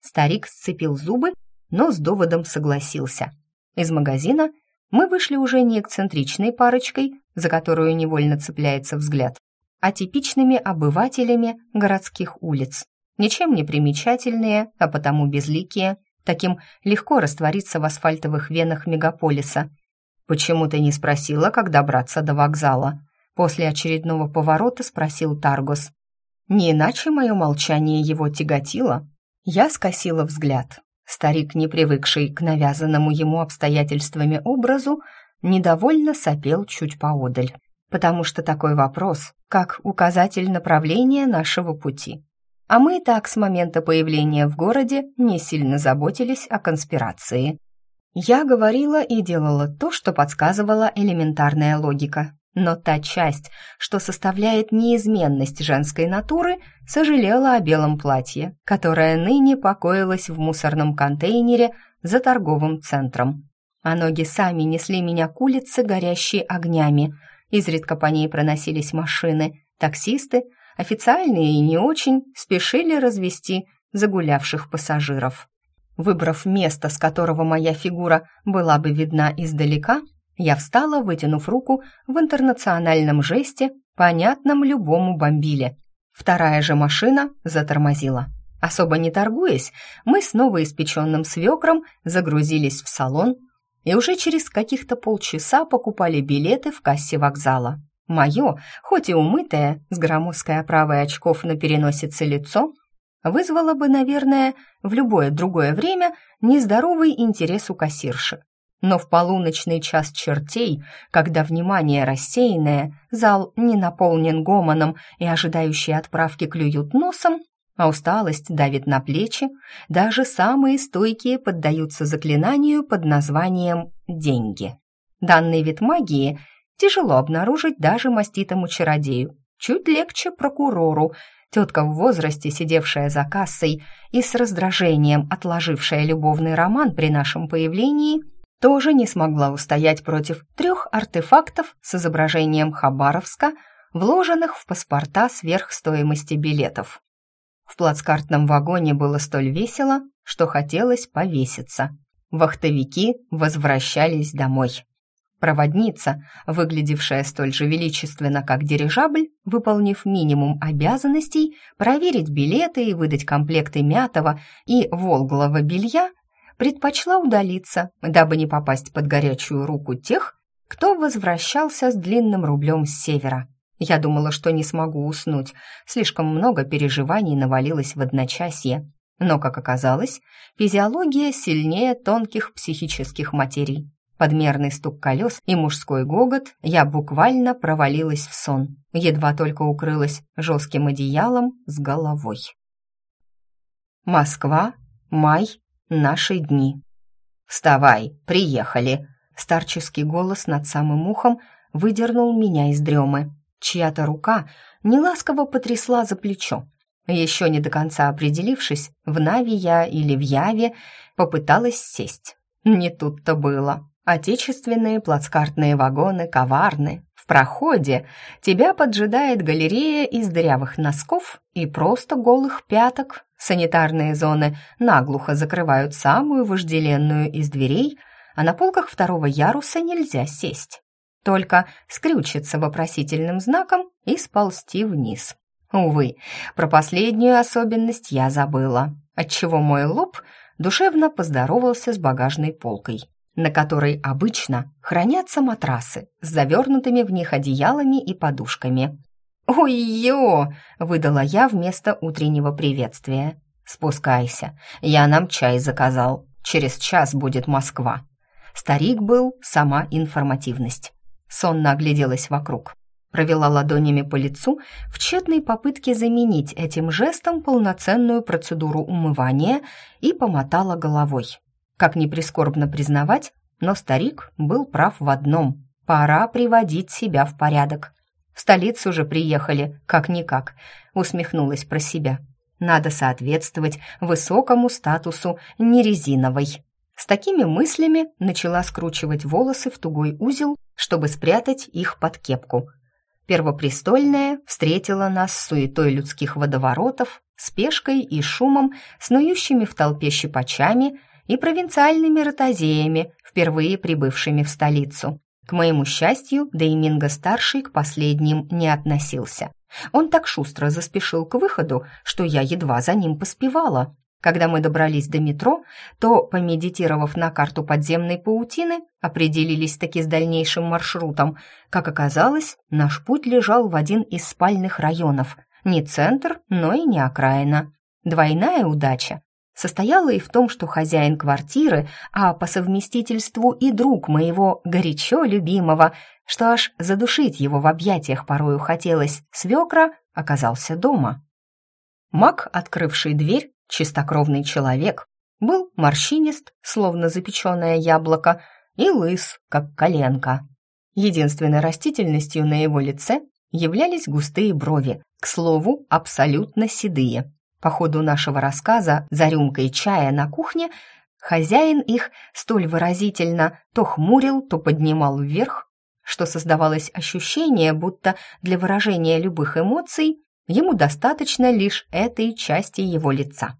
Старик сцепил зубы, но с доводом согласился. Из магазина мы вышли уже не эксцентричной парочкой, за которую невольно цепляется взгляд, а типичными обывателями городских улиц. Ничем не примечательные, а потому безликие, таким легко раствориться в асфальтовых венах мегаполиса. «Почему ты не спросила, как добраться до вокзала?» После очередного поворота спросил Таргос. Не иначе мое молчание его тяготило. Я скосила взгляд. Старик, не привыкший к навязанному ему обстоятельствами образу, недовольно сопел чуть поодаль, потому что такой вопрос, как указатель направления нашего пути. А мы и так с момента появления в городе не сильно заботились о конспирации. Я говорила и делала то, что подсказывала элементарная логика. Но та часть, что составляет неизменность женской натуры, сожалела о белом платье, которое ныне покоилось в мусорном контейнере за торговым центром. А ноги сами несли меня к улице, горящей огнями. Изредка по ней проносились машины. Таксисты, официальные и не очень, спешили развести загулявших пассажиров. Выбрав место, с которого моя фигура была бы видна издалека, я встала, вытянув руку в интернациональном жесте, понятном любому бомбиле. Вторая же машина затормозила. Особо не торгуясь, мы с новоиспеченным свекром загрузились в салон и уже через каких-то полчаса покупали билеты в кассе вокзала. Мое, хоть и умытое, с громоздкой оправой очков на переносице лицо, вызвало бы, наверное, в любое другое время нездоровый интерес у кассирши. Но в полуночный час чертей, когда внимание рассеянное, зал не наполнен гомоном и ожидающие отправки клюют носом, а усталость давит на плечи, даже самые стойкие поддаются заклинанию под названием «деньги». Данный вид магии тяжело обнаружить даже маститому чародею, чуть легче прокурору, тетка в возрасте, сидевшая за кассой и с раздражением отложившая любовный роман при нашем появлении – тоже не смогла устоять против трех артефактов с изображением Хабаровска, вложенных в паспорта сверхстоимости билетов. В плацкартном вагоне было столь весело, что хотелось повеситься. Вахтовики возвращались домой. Проводница, выглядевшая столь же величественно, как дирижабль, выполнив минимум обязанностей, проверить билеты и выдать комплекты мятого и волглого белья, предпочла удалиться, дабы не попасть под горячую руку тех, кто возвращался с длинным рублем с севера. Я думала, что не смогу уснуть, слишком много переживаний навалилось в одночасье. Но, как оказалось, физиология сильнее тонких психических материй. Подмерный стук колес и мужской гогот, я буквально провалилась в сон, едва только укрылась жестким одеялом с головой. Москва, май Наши дни. «Вставай, приехали!» Старческий голос над самым ухом выдернул меня из дремы. Чья-то рука неласково потрясла за плечо. Еще не до конца определившись, в Нави я или в Яве, попыталась сесть. Не тут-то было. Отечественные плацкартные вагоны коварны. В проходе тебя поджидает галерея из дырявых носков и просто голых пяток, Санитарные зоны наглухо закрывают самую вожделенную из дверей, а на полках второго яруса нельзя сесть. Только скрючиться вопросительным знаком и сползти вниз. Увы, про последнюю особенность я забыла, отчего мой лоб душевно поздоровался с багажной полкой, на которой обычно хранятся матрасы с завернутыми в них одеялами и подушками. «Ой-ё!» — выдала я вместо утреннего приветствия. «Спускайся, я нам чай заказал. Через час будет Москва». Старик был сама информативность. Сонно огляделась вокруг. Провела ладонями по лицу в тщетной попытке заменить этим жестом полноценную процедуру умывания и помотала головой. Как ни прискорбно признавать, но старик был прав в одном. Пора приводить себя в порядок. В столицу же приехали, как-никак, усмехнулась про себя. Надо соответствовать высокому статусу нерезиновой. С такими мыслями начала скручивать волосы в тугой узел, чтобы спрятать их под кепку. Первопрестольная встретила нас суетой людских водоворотов, спешкой и шумом, снующими в толпе щипачами и провинциальными ротозеями, впервые прибывшими в столицу. К моему счастью, Дейминго-старший к последним не относился. Он так шустро заспешил к выходу, что я едва за ним поспевала. Когда мы добрались до метро, то, помедитировав на карту подземной паутины, определились таки с дальнейшим маршрутом. Как оказалось, наш путь лежал в один из спальных районов. Не центр, но и не окраина. Двойная удача состояла и в том, что хозяин квартиры, а по совместительству и друг моего горячо любимого, что аж задушить его в объятиях порою хотелось, свекра оказался дома. Маг, открывший дверь, чистокровный человек, был морщинист, словно запеченное яблоко, и лыс, как коленка. Единственной растительностью на его лице являлись густые брови, к слову, абсолютно седые. По ходу нашего рассказа за рюмкой чая на кухне хозяин их столь выразительно то хмурил, то поднимал вверх, что создавалось ощущение, будто для выражения любых эмоций ему достаточно лишь этой части его лица.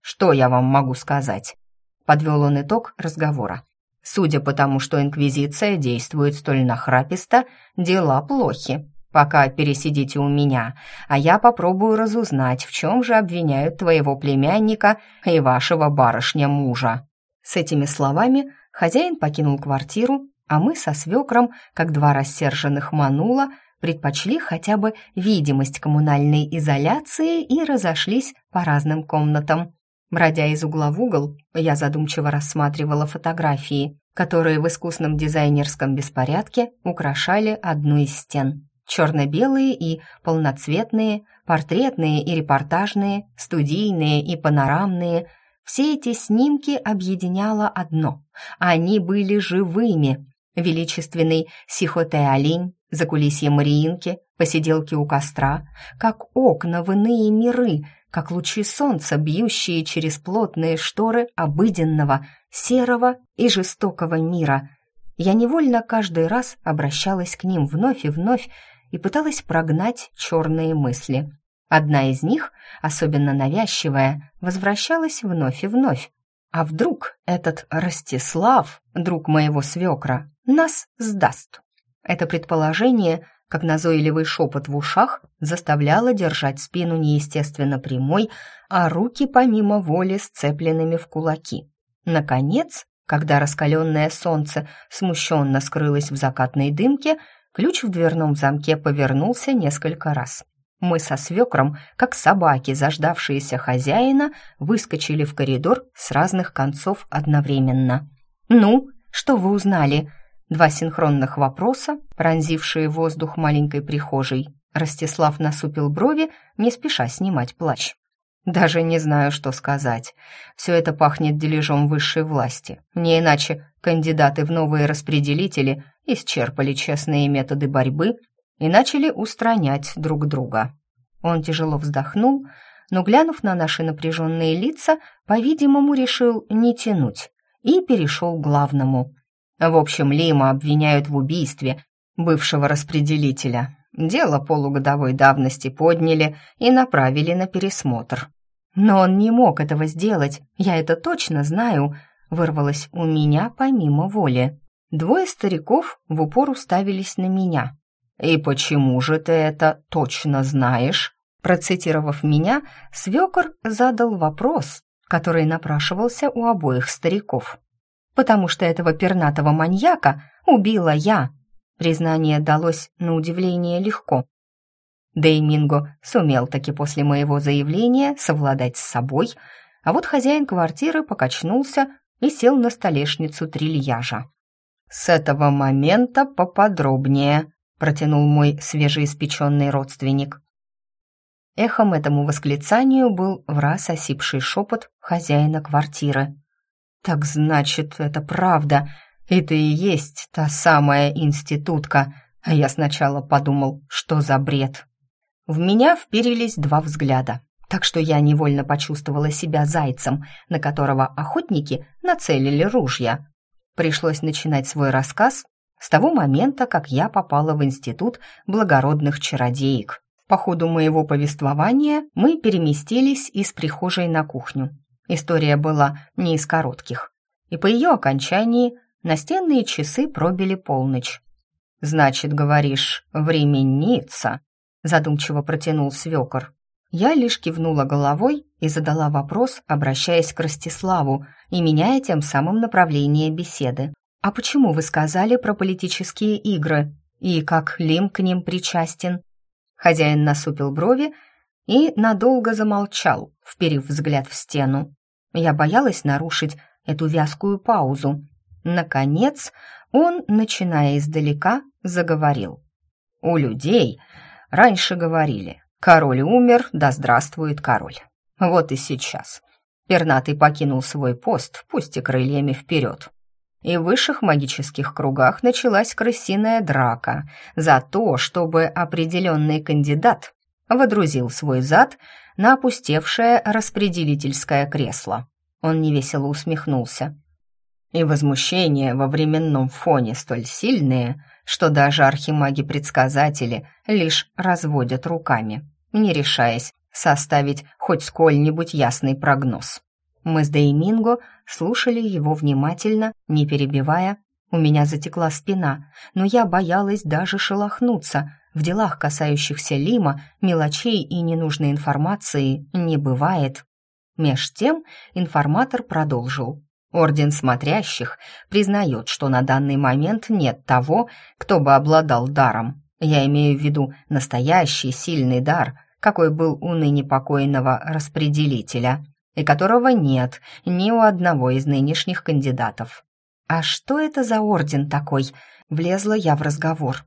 «Что я вам могу сказать?» — подвел он итог разговора. «Судя по тому, что Инквизиция действует столь нахраписто, дела плохи. Пока пересидите у меня, а я попробую разузнать, в чем же обвиняют твоего племянника и вашего барышня-мужа». С этими словами хозяин покинул квартиру, а мы со свекром, как два рассерженных манула, предпочли хотя бы видимость коммунальной изоляции и разошлись по разным комнатам. Бродя из угла в угол, я задумчиво рассматривала фотографии, которые в искусном дизайнерском беспорядке украшали одну из стен. Черно-белые и полноцветные, портретные и репортажные, студийные и панорамные – все эти снимки объединяло одно – они были живыми. Величественный Сихоте-олень, закулисье Мариинки, посиделки у костра, как окна в иные миры – как лучи солнца, бьющие через плотные шторы обыденного, серого и жестокого мира. Я невольно каждый раз обращалась к ним вновь и вновь и пыталась прогнать черные мысли. Одна из них, особенно навязчивая, возвращалась вновь и вновь. А вдруг этот Ростислав, друг моего свекра, нас сдаст? Это предположение как назойливый шепот в ушах заставляло держать спину неестественно прямой, а руки помимо воли сцепленными в кулаки. Наконец, когда раскаленное солнце смущенно скрылось в закатной дымке, ключ в дверном замке повернулся несколько раз. Мы со свекром, как собаки, заждавшиеся хозяина, выскочили в коридор с разных концов одновременно. «Ну, что вы узнали?» Два синхронных вопроса, пронзившие воздух маленькой прихожей. Ростислав насупил брови, не спеша снимать плащ. «Даже не знаю, что сказать. Все это пахнет дележом высшей власти. Не иначе кандидаты в новые распределители исчерпали честные методы борьбы и начали устранять друг друга». Он тяжело вздохнул, но, глянув на наши напряженные лица, по-видимому, решил не тянуть и перешел к главному. В общем, Лима обвиняют в убийстве бывшего распределителя. Дело полугодовой давности подняли и направили на пересмотр. Но он не мог этого сделать, я это точно знаю, вырвалось у меня помимо воли. Двое стариков в упор уставились на меня. «И почему же ты это точно знаешь?» Процитировав меня, свекор задал вопрос, который напрашивался у обоих стариков потому что этого пернатого маньяка убила я. Признание далось на удивление легко. Дейминго сумел таки после моего заявления совладать с собой, а вот хозяин квартиры покачнулся и сел на столешницу трильяжа. «С этого момента поподробнее», — протянул мой свежеиспеченный родственник. Эхом этому восклицанию был враз осипший шепот хозяина квартиры. «Так значит, это правда. Это и есть та самая институтка, А я сначала подумал, что за бред. В меня вперились два взгляда, так что я невольно почувствовала себя зайцем, на которого охотники нацелили ружья. Пришлось начинать свой рассказ с того момента, как я попала в институт благородных чародеек. По ходу моего повествования мы переместились из прихожей на кухню. История была не из коротких, и по ее окончании настенные часы пробили полночь. «Значит, говоришь, временница?» задумчиво протянул свекор. Я лишь кивнула головой и задала вопрос, обращаясь к Ростиславу и меняя тем самым направление беседы. «А почему вы сказали про политические игры? И как Лим к ним причастен?» Хозяин насупил брови и надолго замолчал, вперив взгляд в стену. Я боялась нарушить эту вязкую паузу. Наконец, он, начиная издалека, заговорил. «У людей раньше говорили, король умер, да здравствует король. Вот и сейчас. Пернатый покинул свой пост, пусть и крыльями вперед и в высших магических кругах началась крысиная драка за то, чтобы определенный кандидат водрузил свой зад на опустевшее распределительское кресло. Он невесело усмехнулся. И возмущение во временном фоне столь сильные, что даже архимаги-предсказатели лишь разводят руками, не решаясь составить хоть сколь-нибудь ясный прогноз. Мы с Дейминго слушали его внимательно, не перебивая. У меня затекла спина, но я боялась даже шелохнуться. В делах, касающихся Лима, мелочей и ненужной информации не бывает. Меж тем информатор продолжил. Орден Смотрящих признает, что на данный момент нет того, кто бы обладал даром. Я имею в виду настоящий сильный дар, какой был у ныне покойного распределителя и которого нет ни у одного из нынешних кандидатов. «А что это за орден такой?» — влезла я в разговор.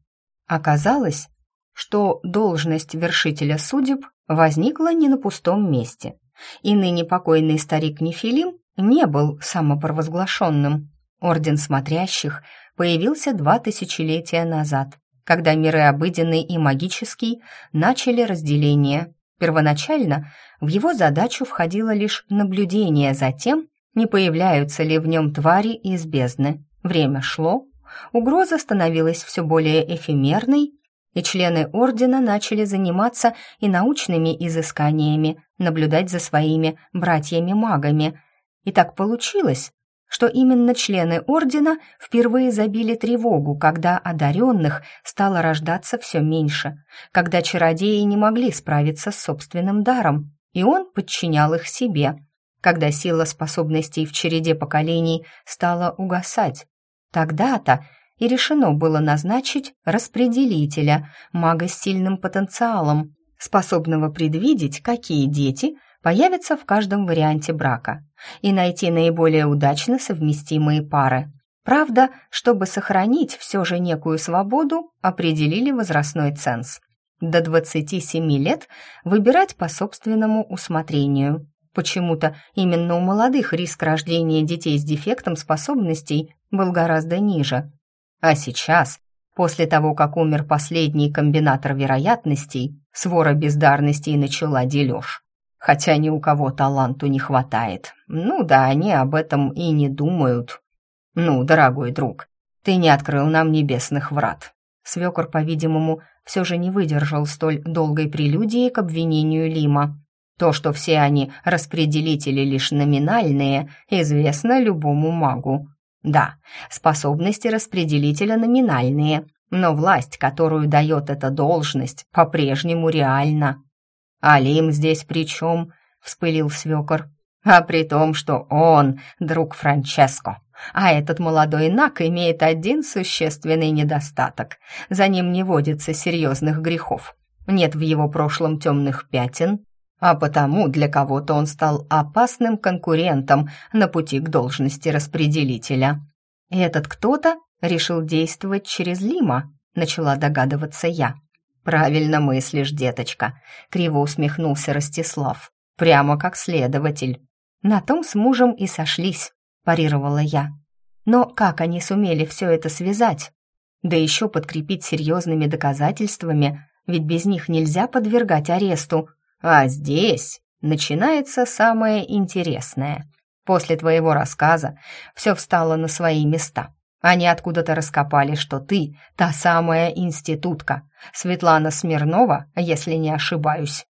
Оказалось, что должность вершителя судеб возникла не на пустом месте, и ныне покойный старик Нефилим не был самопровозглашенным. Орден смотрящих появился два тысячелетия назад, когда миры обыденный и магический начали разделение Первоначально в его задачу входило лишь наблюдение за тем, не появляются ли в нем твари из бездны. Время шло, угроза становилась все более эфемерной, и члены ордена начали заниматься и научными изысканиями, наблюдать за своими братьями-магами. И так получилось, что именно члены ордена впервые забили тревогу, когда одаренных стало рождаться все меньше, когда чародеи не могли справиться с собственным даром, и он подчинял их себе, когда сила способностей в череде поколений стала угасать. Тогда-то и решено было назначить распределителя, мага с сильным потенциалом, способного предвидеть, какие дети появятся в каждом варианте брака, и найти наиболее удачно совместимые пары. Правда, чтобы сохранить все же некую свободу, определили возрастной ценз. До 27 лет выбирать по собственному усмотрению. Почему-то именно у молодых риск рождения детей с дефектом способностей был гораздо ниже. А сейчас, после того, как умер последний комбинатор вероятностей, свора бездарностей начала дележ хотя ни у кого таланту не хватает. Ну да, они об этом и не думают. Ну, дорогой друг, ты не открыл нам небесных врат. Свекор, по-видимому, все же не выдержал столь долгой прелюдии к обвинению Лима. То, что все они распределители лишь номинальные, известно любому магу. Да, способности распределителя номинальные, но власть, которую дает эта должность, по-прежнему реальна. «Алим здесь при чем?» — вспылил свекор. «А при том, что он друг Франческо. А этот молодой Нак имеет один существенный недостаток. За ним не водится серьезных грехов. Нет в его прошлом темных пятен, а потому для кого-то он стал опасным конкурентом на пути к должности распределителя. И этот кто-то решил действовать через Лима, начала догадываться я. «Правильно мыслишь, деточка», — криво усмехнулся Ростислав. «Прямо как следователь». «На том с мужем и сошлись», — парировала я. «Но как они сумели все это связать?» Да еще подкрепить серьезными доказательствами, ведь без них нельзя подвергать аресту. А здесь начинается самое интересное. После твоего рассказа все встало на свои места. Они откуда-то раскопали, что ты та самая институтка, Светлана Смирнова, если не ошибаюсь.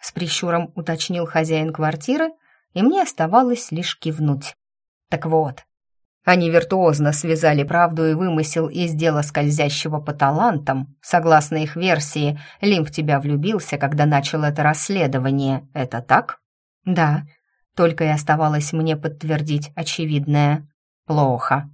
С прищуром уточнил хозяин квартиры, и мне оставалось лишь кивнуть. Так вот, они виртуозно связали правду и вымысел из дела скользящего по талантам. Согласно их версии, Лим в тебя влюбился, когда начал это расследование. Это так? Да. Только и оставалось мне подтвердить очевидное. Плохо.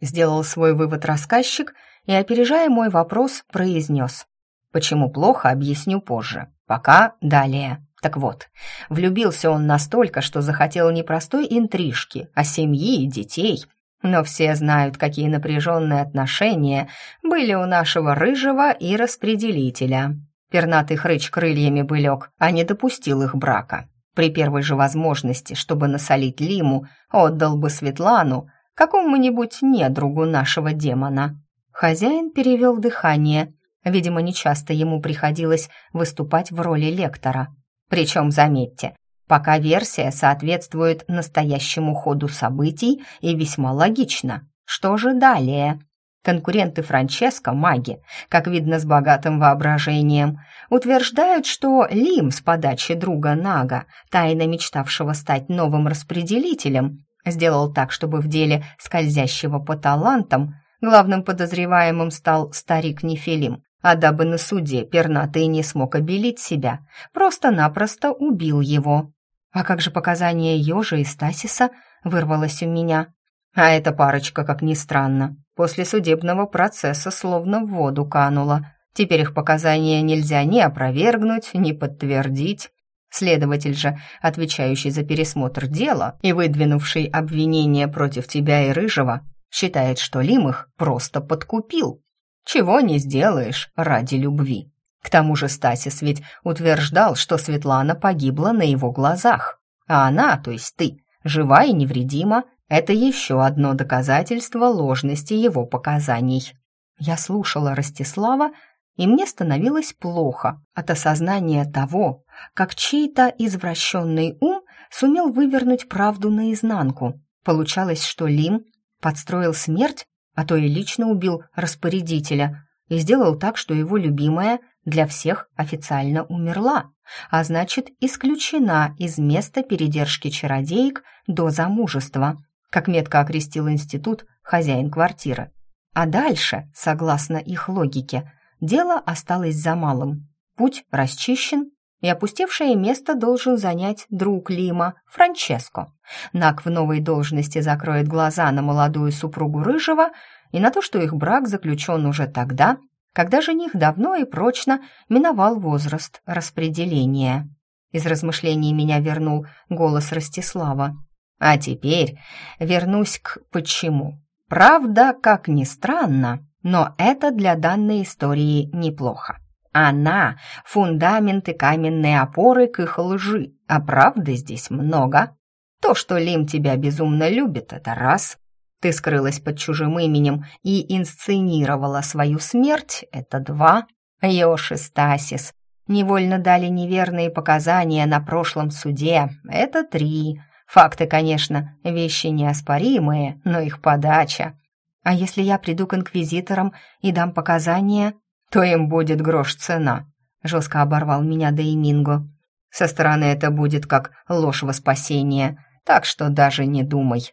Сделал свой вывод рассказчик и, опережая мой вопрос, произнес. Почему плохо, объясню позже. Пока далее. Так вот, влюбился он настолько, что захотел не простой интрижки, а семьи и детей – но все знают, какие напряженные отношения были у нашего рыжего и распределителя. Пернатый хрыч крыльями бы лег, а не допустил их брака. При первой же возможности, чтобы насолить Лиму, отдал бы Светлану какому-нибудь недругу нашего демона. Хозяин перевел дыхание. Видимо, нечасто ему приходилось выступать в роли лектора. Причем, заметьте, Пока версия соответствует настоящему ходу событий и весьма логично. Что же далее? Конкуренты Франческо, маги, как видно с богатым воображением, утверждают, что Лим с подачи друга Нага, тайно мечтавшего стать новым распределителем, сделал так, чтобы в деле скользящего по талантам главным подозреваемым стал старик Нефилим, а дабы на суде пернатый не смог обелить себя, просто-напросто убил его. А как же показания Ёжа и Стасиса вырвалось у меня? А эта парочка, как ни странно, после судебного процесса словно в воду канула. Теперь их показания нельзя ни опровергнуть, ни подтвердить. Следователь же, отвечающий за пересмотр дела и выдвинувший обвинение против тебя и Рыжего, считает, что Лим их просто подкупил. Чего не сделаешь ради любви. К тому же Стасис ведь утверждал, что Светлана погибла на его глазах. А она, то есть ты, жива и невредима, это еще одно доказательство ложности его показаний. Я слушала Ростислава, и мне становилось плохо от осознания того, как чей-то извращенный ум сумел вывернуть правду наизнанку. Получалось, что Лим подстроил смерть, а то и лично убил распорядителя, и сделал так, что его любимая для всех официально умерла, а значит, исключена из места передержки чародеек до замужества, как метко окрестил институт хозяин квартиры. А дальше, согласно их логике, дело осталось за малым. Путь расчищен, и опустевшее место должен занять друг Лима, Франческо. Нак в новой должности закроет глаза на молодую супругу Рыжего и на то, что их брак заключен уже тогда, когда жених давно и прочно миновал возраст распределения. Из размышлений меня вернул голос Ростислава. А теперь вернусь к «почему». Правда, как ни странно, но это для данной истории неплохо. Она — фундамент и каменные опоры к их лжи, а правды здесь много. То, что Лим тебя безумно любит, это раз. Ты скрылась под чужим именем и инсценировала свою смерть, это два. Ёж и Стасис невольно дали неверные показания на прошлом суде, это три. Факты, конечно, вещи неоспоримые, но их подача. А если я приду к инквизиторам и дам показания, то им будет грош цена. Жестко оборвал меня Дейминго. Со стороны это будет как ложь во спасение, так что даже не думай.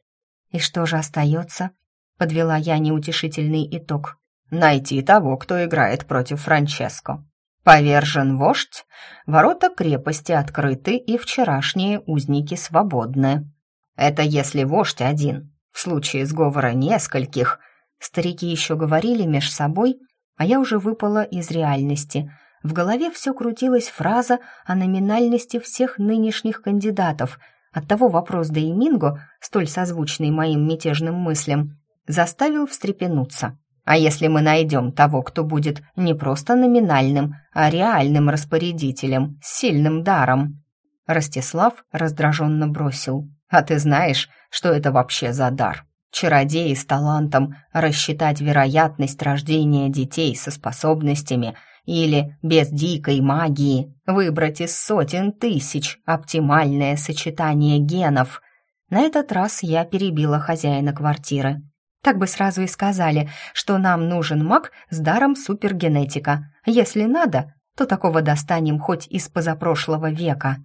«И что же остается?» — подвела я неутешительный итог. «Найти того, кто играет против Франческо. Повержен вождь, ворота крепости открыты и вчерашние узники свободны. Это если вождь один, в случае сговора нескольких. Старики еще говорили меж собой, а я уже выпала из реальности. В голове все крутилась фраза о номинальности всех нынешних кандидатов — Оттого вопрос Дейминго, столь созвучный моим мятежным мыслям, заставил встрепенуться. А если мы найдем того, кто будет не просто номинальным, а реальным распорядителем, с сильным даром? Ростислав раздраженно бросил. А ты знаешь, что это вообще за дар? чародеи с талантом рассчитать вероятность рождения детей со способностями или без дикой магии выбрать из сотен тысяч оптимальное сочетание генов. На этот раз я перебила хозяина квартиры. Так бы сразу и сказали, что нам нужен маг с даром супергенетика. Если надо, то такого достанем хоть из позапрошлого века.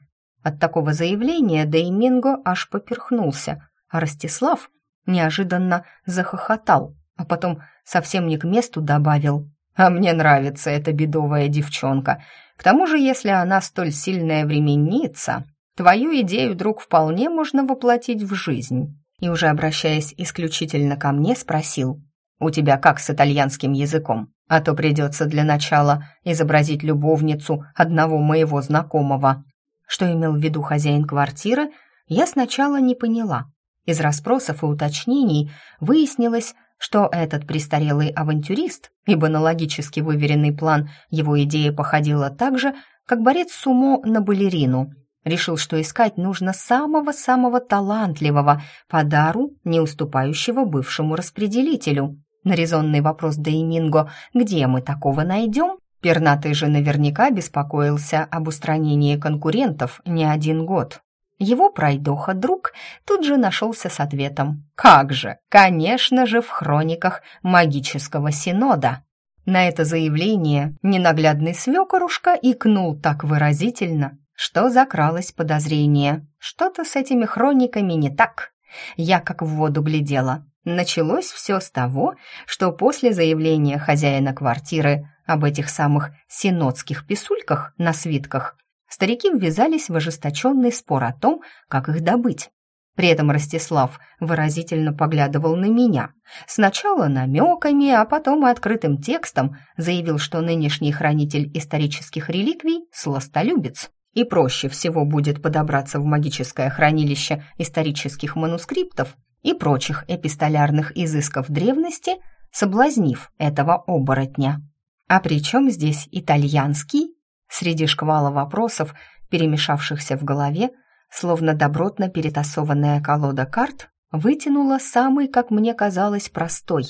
От такого заявления Дейминго аж поперхнулся, а Ростислав неожиданно захохотал, а потом совсем не к месту добавил. «А мне нравится эта бедовая девчонка. К тому же, если она столь сильная временница, твою идею, друг, вполне можно воплотить в жизнь». И уже обращаясь исключительно ко мне, спросил. «У тебя как с итальянским языком? А то придется для начала изобразить любовницу одного моего знакомого». Что имел в виду хозяин квартиры, я сначала не поняла. Из расспросов и уточнений выяснилось, что этот престарелый авантюрист, ибо на логически выверенный план его идея походила так же, как борец сумо на балерину, решил, что искать нужно самого-самого талантливого, по дару не уступающего бывшему распределителю. На резонный вопрос Дейминго «Где мы такого найдем?» Пернатый же наверняка беспокоился об устранении конкурентов не один год. Его пройдоха-друг тут же нашелся с ответом. «Как же! Конечно же, в хрониках магического синода!» На это заявление ненаглядный свекорушка икнул так выразительно, что закралось подозрение. Что-то с этими хрониками не так. Я как в воду глядела. Началось все с того, что после заявления хозяина квартиры об этих самых синодских писульках на свитках старики ввязались в ожесточенный спор о том, как их добыть. При этом Ростислав выразительно поглядывал на меня. Сначала намеками, а потом и открытым текстом заявил, что нынешний хранитель исторических реликвий – сластолюбец, и проще всего будет подобраться в магическое хранилище исторических манускриптов и прочих эпистолярных изысков древности, соблазнив этого оборотня. А при чем здесь итальянский? Среди шквала вопросов, перемешавшихся в голове, словно добротно перетасованная колода карт, вытянула самый, как мне казалось, простой.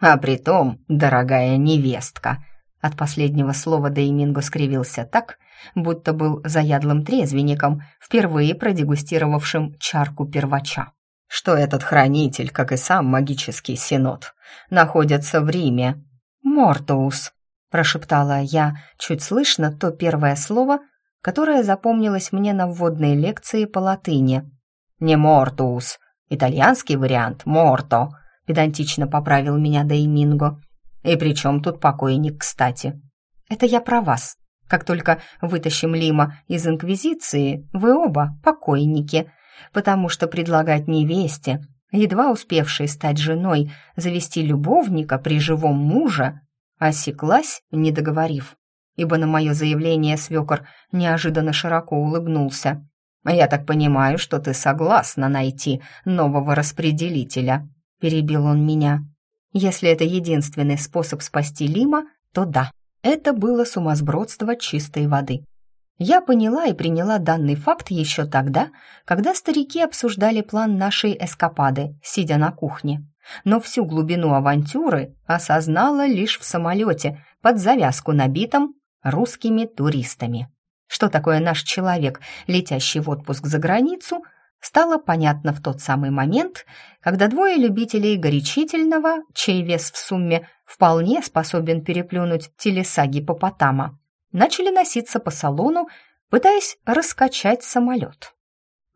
А при том, дорогая невестка. От последнего слова Дейминго скривился так, будто был заядлым трезвенником, впервые продегустировавшим чарку первача. Что этот хранитель, как и сам магический синод, находится в Риме. Мортоус, прошептала я, чуть слышно то первое слово, которое запомнилось мне на вводной лекции по латыни. «Не мортус, итальянский вариант морто», педантично поправил меня Дейминго. «И при чем тут покойник, кстати?» «Это я про вас. Как только вытащим Лима из Инквизиции, вы оба покойники, потому что предлагать невесте, едва успевшей стать женой, завести любовника при живом муже, Осеклась, не договорив, ибо на мое заявление свекор неожиданно широко улыбнулся. «Я так понимаю, что ты согласна найти нового распределителя», — перебил он меня. «Если это единственный способ спасти Лима, то да, это было сумасбродство чистой воды». Я поняла и приняла данный факт еще тогда, когда старики обсуждали план нашей эскапады, сидя на кухне но всю глубину авантюры осознала лишь в самолете под завязку набитом русскими туристами. Что такое наш человек, летящий в отпуск за границу, стало понятно в тот самый момент, когда двое любителей горячительного, чей вес в сумме вполне способен переплюнуть телеса гипопотама, начали носиться по салону, пытаясь раскачать самолет.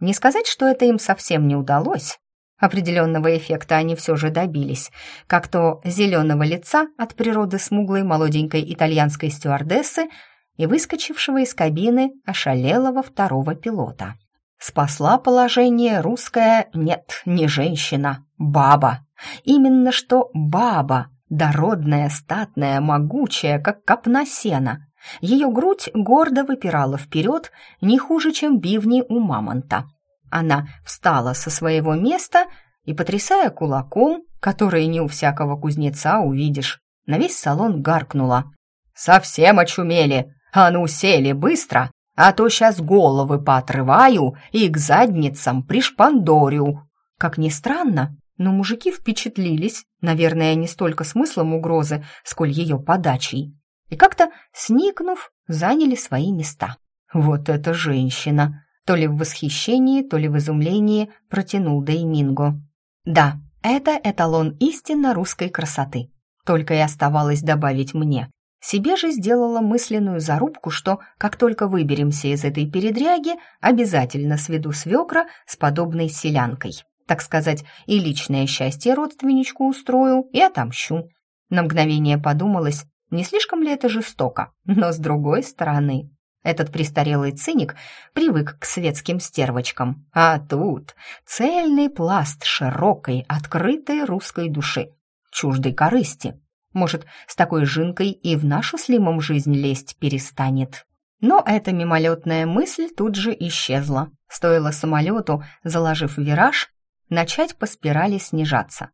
Не сказать, что это им совсем не удалось, Определенного эффекта они все же добились, как то зеленого лица от природы смуглой молоденькой итальянской стюардессы и выскочившего из кабины ошалелого второго пилота. Спасла положение русская, нет, не женщина, баба. Именно что баба, дородная, статная, могучая, как копна сена. Ее грудь гордо выпирала вперед, не хуже, чем бивни у мамонта. Она встала со своего места и, потрясая кулаком, который не у всякого кузнеца увидишь, на весь салон гаркнула. «Совсем очумели! А ну, сели быстро, а то сейчас головы поотрываю и к задницам пришпандорю!» Как ни странно, но мужики впечатлились, наверное, не столько смыслом угрозы, сколь ее подачей. И как-то, сникнув, заняли свои места. «Вот эта женщина!» То ли в восхищении, то ли в изумлении протянул Дейминго. «Да, это эталон истинно русской красоты. Только и оставалось добавить мне. Себе же сделала мысленную зарубку, что как только выберемся из этой передряги, обязательно сведу свекра с подобной селянкой. Так сказать, и личное счастье родственничку устрою, и отомщу. На мгновение подумалось, не слишком ли это жестоко, но с другой стороны... Этот престарелый циник привык к светским стервочкам. А тут цельный пласт широкой, открытой русской души, чуждой корысти. Может, с такой жинкой и в нашу с жизнь лезть перестанет. Но эта мимолетная мысль тут же исчезла. Стоило самолету, заложив вираж, начать по спирали снижаться.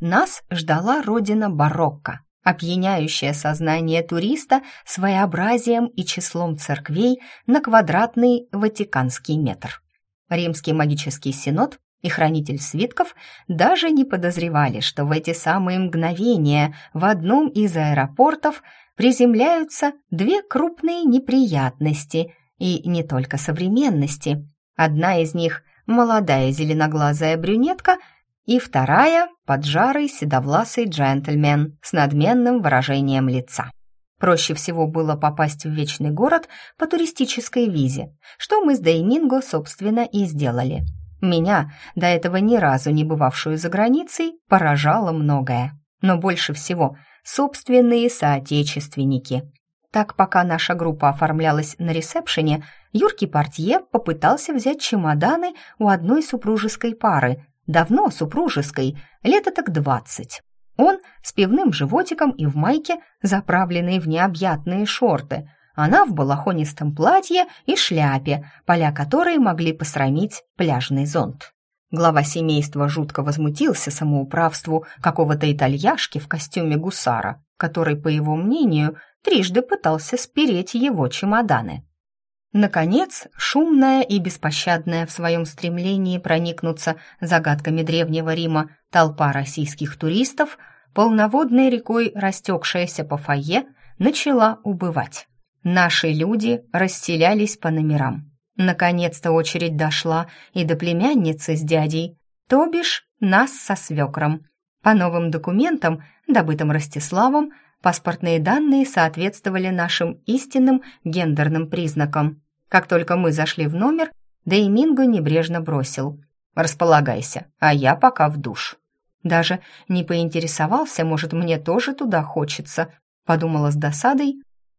Нас ждала родина барокко, опьяняющее сознание туриста своеобразием и числом церквей на квадратный Ватиканский метр. Римский магический синод и хранитель свитков даже не подозревали, что в эти самые мгновения в одном из аэропортов приземляются две крупные неприятности, и не только современности. Одна из них – молодая зеленоглазая брюнетка – и вторая — поджарый седовласый джентльмен с надменным выражением лица. Проще всего было попасть в Вечный город по туристической визе, что мы с Дейминго, собственно, и сделали. Меня, до этого ни разу не бывавшую за границей, поражало многое. Но больше всего собственные соотечественники. Так, пока наша группа оформлялась на ресепшене, юркий портье попытался взять чемоданы у одной супружеской пары, давно супружеской, лет так двадцать. Он с пивным животиком и в майке, заправленной в необъятные шорты, она в балахонистом платье и шляпе, поля которой могли посрамить пляжный зонт. Глава семейства жутко возмутился самоуправству какого-то итальяшки в костюме гусара, который, по его мнению, трижды пытался спереть его чемоданы. Наконец, шумная и беспощадная в своем стремлении проникнуться загадками Древнего Рима толпа российских туристов, полноводной рекой растекшаяся по фойе, начала убывать. Наши люди расселялись по номерам. Наконец-то очередь дошла и до племянницы с дядей, то бишь нас со свекром. По новым документам, добытым Ростиславом, паспортные данные соответствовали нашим истинным гендерным признакам. Как только мы зашли в номер, Дейминго небрежно бросил. «Располагайся, а я пока в душ». Даже не поинтересовался, может, мне тоже туда хочется, подумала с досадой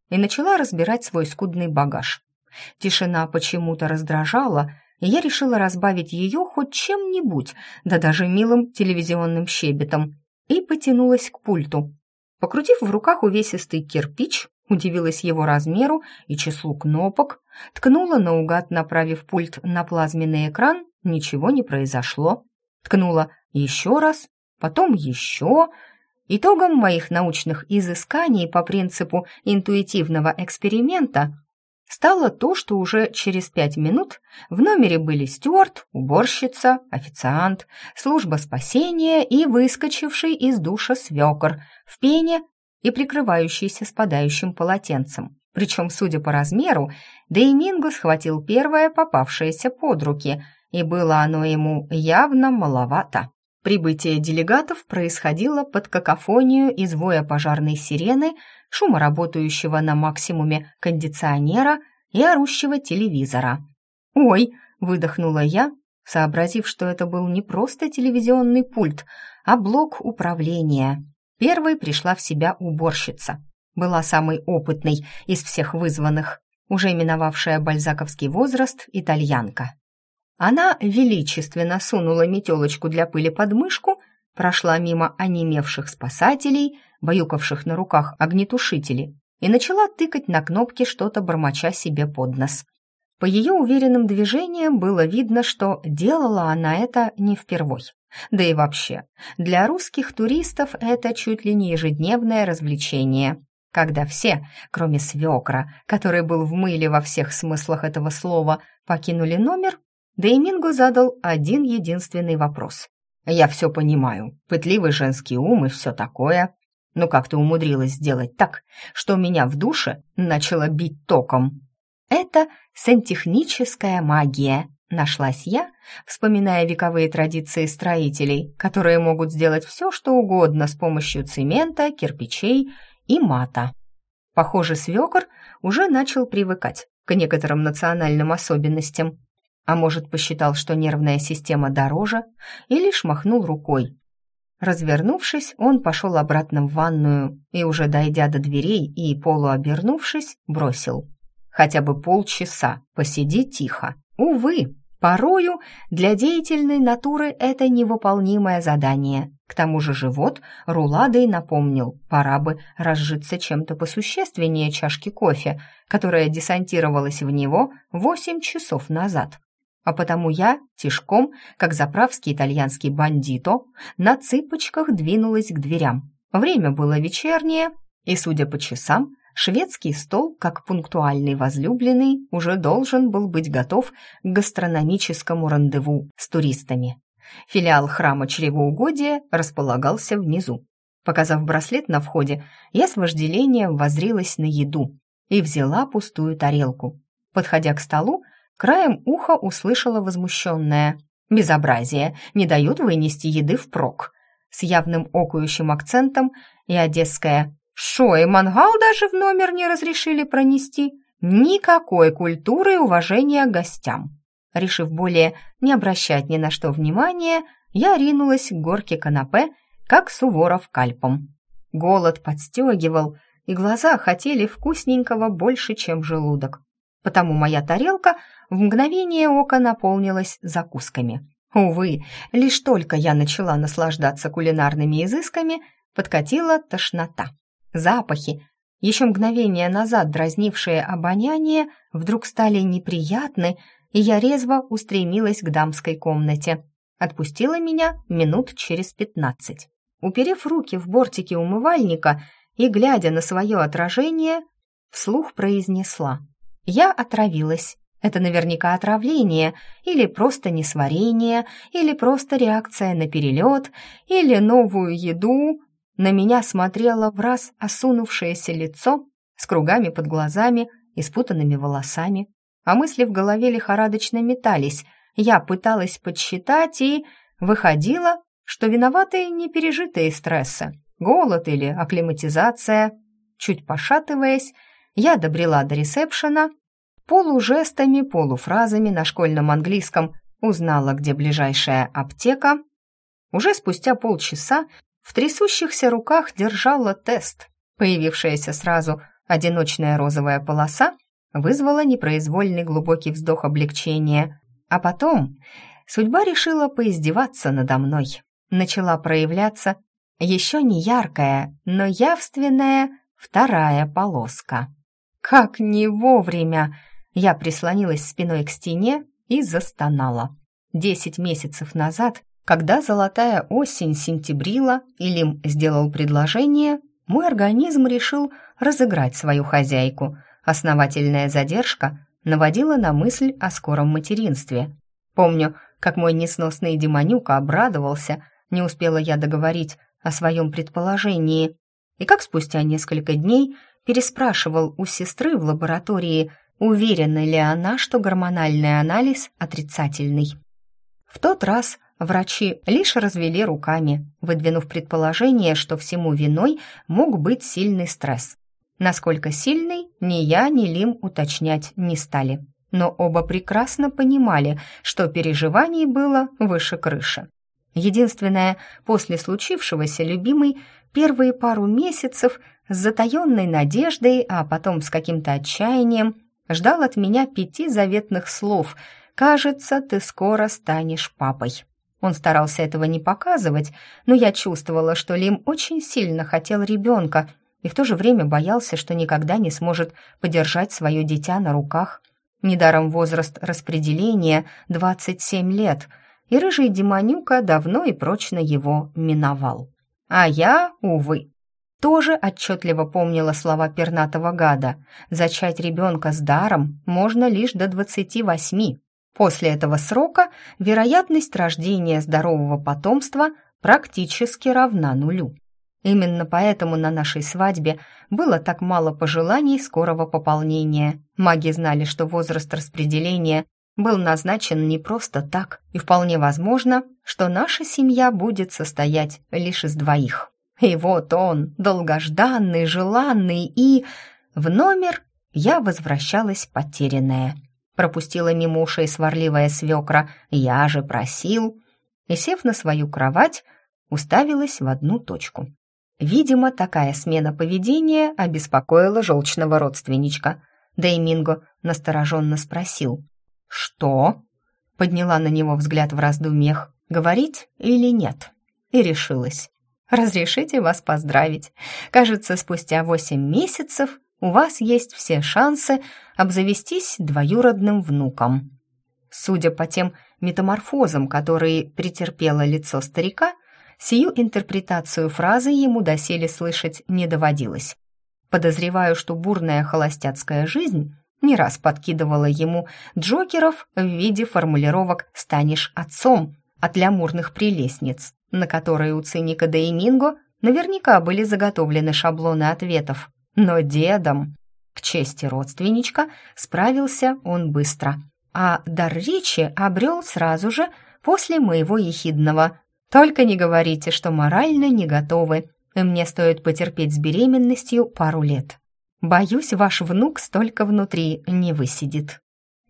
и начала разбирать свой скудный багаж. Тишина почему-то раздражала, и я решила разбавить ее хоть чем-нибудь, да даже милым телевизионным щебетом, и потянулась к пульту. Покрутив в руках увесистый кирпич, удивилась его размеру и числу кнопок, ткнула наугад, направив пульт на плазменный экран, ничего не произошло. Ткнула еще раз, потом еще. Итогом моих научных изысканий по принципу интуитивного эксперимента стало то, что уже через пять минут в номере были стюарт, уборщица, официант, служба спасения и выскочивший из душа свекор в пене и прикрывающийся спадающим полотенцем. Причем, судя по размеру, Дейминго схватил первое попавшееся под руки, и было оно ему явно маловато. Прибытие делегатов происходило под какофонию из воя пожарной сирены, шума работающего на максимуме кондиционера и орущего телевизора. «Ой!» — выдохнула я, сообразив, что это был не просто телевизионный пульт, а блок управления. Первой пришла в себя уборщица. Была самой опытной из всех вызванных, уже миновавшая бальзаковский возраст, итальянка. Она величественно сунула метелочку для пыли под мышку, прошла мимо онемевших спасателей, баюкавших на руках огнетушители, и начала тыкать на кнопки что-то бормоча себе под нос. По ее уверенным движениям было видно, что делала она это не впервой. Да и вообще, для русских туристов это чуть ли не ежедневное развлечение, когда все, кроме свекра, который был в мыле во всех смыслах этого слова, покинули номер, Дейминго задал один единственный вопрос. Я все понимаю, пытливый женский ум и все такое. Но как ты умудрилась сделать так, что меня в душе начало бить током? Это сантехническая магия, нашлась я, вспоминая вековые традиции строителей, которые могут сделать все, что угодно с помощью цемента, кирпичей и мата. Похоже, свекор уже начал привыкать к некоторым национальным особенностям. А может, посчитал, что нервная система дороже, и лишь махнул рукой. Развернувшись, он пошел обратно в ванную и, уже дойдя до дверей и полуобернувшись, бросил. «Хотя бы полчаса посиди тихо. Увы, порою для деятельной натуры это невыполнимое задание. К тому же живот руладой напомнил, пора бы разжиться чем-то посущественнее чашки кофе, которая десантировалась в него восемь часов назад. А потому я, тишком, как заправский итальянский бандито, на цыпочках двинулась к дверям. Время было вечернее, и, судя по часам, шведский стол, как пунктуальный возлюбленный, уже должен был быть готов к гастрономическому рандеву с туристами. Филиал храма чревоугодия располагался внизу. Показав браслет на входе, я с вожделением возрилась на еду и взяла пустую тарелку. Подходя к столу, краем уха услышала возмущенное. «Безобразие! Не дают вынести еды впрок!» С явным окующим акцентом и одесская «Шо, и мангал даже в номер не разрешили пронести?» Никакой культуры и уважения к гостям. Решив более не обращать ни на что внимания, я ринулась к горке канапе, как Суворов кальпом. Голод подстегивал, и глаза хотели вкусненького больше, чем желудок. Потому моя тарелка в мгновение ока наполнилась закусками. Увы, лишь только я начала наслаждаться кулинарными изысками, подкатила тошнота. Запахи, еще мгновение назад дразнившие обоняние, вдруг стали неприятны, и я резво устремилась к дамской комнате. Отпустила меня минут через пятнадцать. Уперев руки в бортики умывальника и глядя на свое отражение, вслух произнесла. «Я отравилась. Это наверняка отравление, или просто несварение, или просто реакция на перелет, или новую еду». На меня смотрело в раз осунувшееся лицо с кругами под глазами и спутанными волосами а мысли в голове лихорадочно метались. Я пыталась подсчитать и... Выходило, что виноваты не пережитые стрессы, голод или акклиматизация. Чуть пошатываясь, я добрела до ресепшена, полужестами, полуфразами на школьном английском узнала, где ближайшая аптека. Уже спустя полчаса в трясущихся руках держала тест. Появившаяся сразу одиночная розовая полоса вызвало непроизвольный глубокий вздох облегчения. А потом судьба решила поиздеваться надо мной. Начала проявляться еще не яркая, но явственная вторая полоска. Как не вовремя! Я прислонилась спиной к стене и застонала. Десять месяцев назад, когда золотая осень сентябрила и Лим сделал предложение, мой организм решил разыграть свою хозяйку, Основательная задержка наводила на мысль о скором материнстве. Помню, как мой несносный демонюка обрадовался, не успела я договорить о своем предположении, и как спустя несколько дней переспрашивал у сестры в лаборатории, уверена ли она, что гормональный анализ отрицательный. В тот раз врачи лишь развели руками, выдвинув предположение, что всему виной мог быть сильный стресс. Насколько сильный, ни я, ни Лим уточнять не стали. Но оба прекрасно понимали, что переживаний было выше крыши. Единственное, после случившегося любимый первые пару месяцев с затаенной надеждой, а потом с каким-то отчаянием, ждал от меня пяти заветных слов «Кажется, ты скоро станешь папой». Он старался этого не показывать, но я чувствовала, что Лим очень сильно хотел ребенка и в то же время боялся, что никогда не сможет подержать свое дитя на руках. Недаром возраст распределения 27 лет, и рыжий демонюка давно и прочно его миновал. А я, увы, тоже отчетливо помнила слова пернатого гада. Зачать ребенка с даром можно лишь до 28. После этого срока вероятность рождения здорового потомства практически равна нулю. Именно поэтому на нашей свадьбе было так мало пожеланий скорого пополнения. Маги знали, что возраст распределения был назначен не просто так, и вполне возможно, что наша семья будет состоять лишь из двоих. И вот он, долгожданный, желанный, и... В номер я возвращалась потерянная. Пропустила мимо ушей сварливая свекра «Я же просил!» и, сев на свою кровать, уставилась в одну точку. Видимо, такая смена поведения обеспокоила желчного родственничка. Дейминго настороженно спросил. «Что?» Подняла на него взгляд в раздумьях. «Говорить или нет?» И решилась. «Разрешите вас поздравить. Кажется, спустя восемь месяцев у вас есть все шансы обзавестись двоюродным внуком». Судя по тем метаморфозам, которые претерпело лицо старика, Сию интерпретацию фразы ему доселе слышать не доводилось. Подозреваю, что бурная холостяцкая жизнь не раз подкидывала ему джокеров в виде формулировок «станешь отцом» от лямурных прелестниц, на которые у циника Дейминго наверняка были заготовлены шаблоны ответов. Но дедом, к чести родственничка, справился он быстро, а дар речи обрел сразу же после моего ехидного только не говорите, что морально не готовы, мне стоит потерпеть с беременностью пару лет. Боюсь, ваш внук столько внутри не высидит.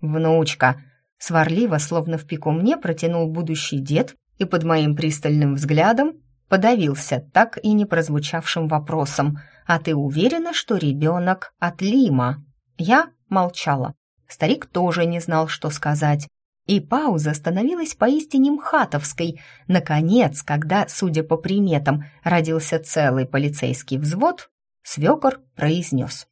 Внучка, сварливо, словно в пику мне, протянул будущий дед и под моим пристальным взглядом подавился так и не прозвучавшим вопросом «А ты уверена, что ребенок от Лима?» Я молчала. Старик тоже не знал, что сказать, и пауза становилась поистине мхатовской. Наконец, когда, судя по приметам, родился целый полицейский взвод, свекор произнес.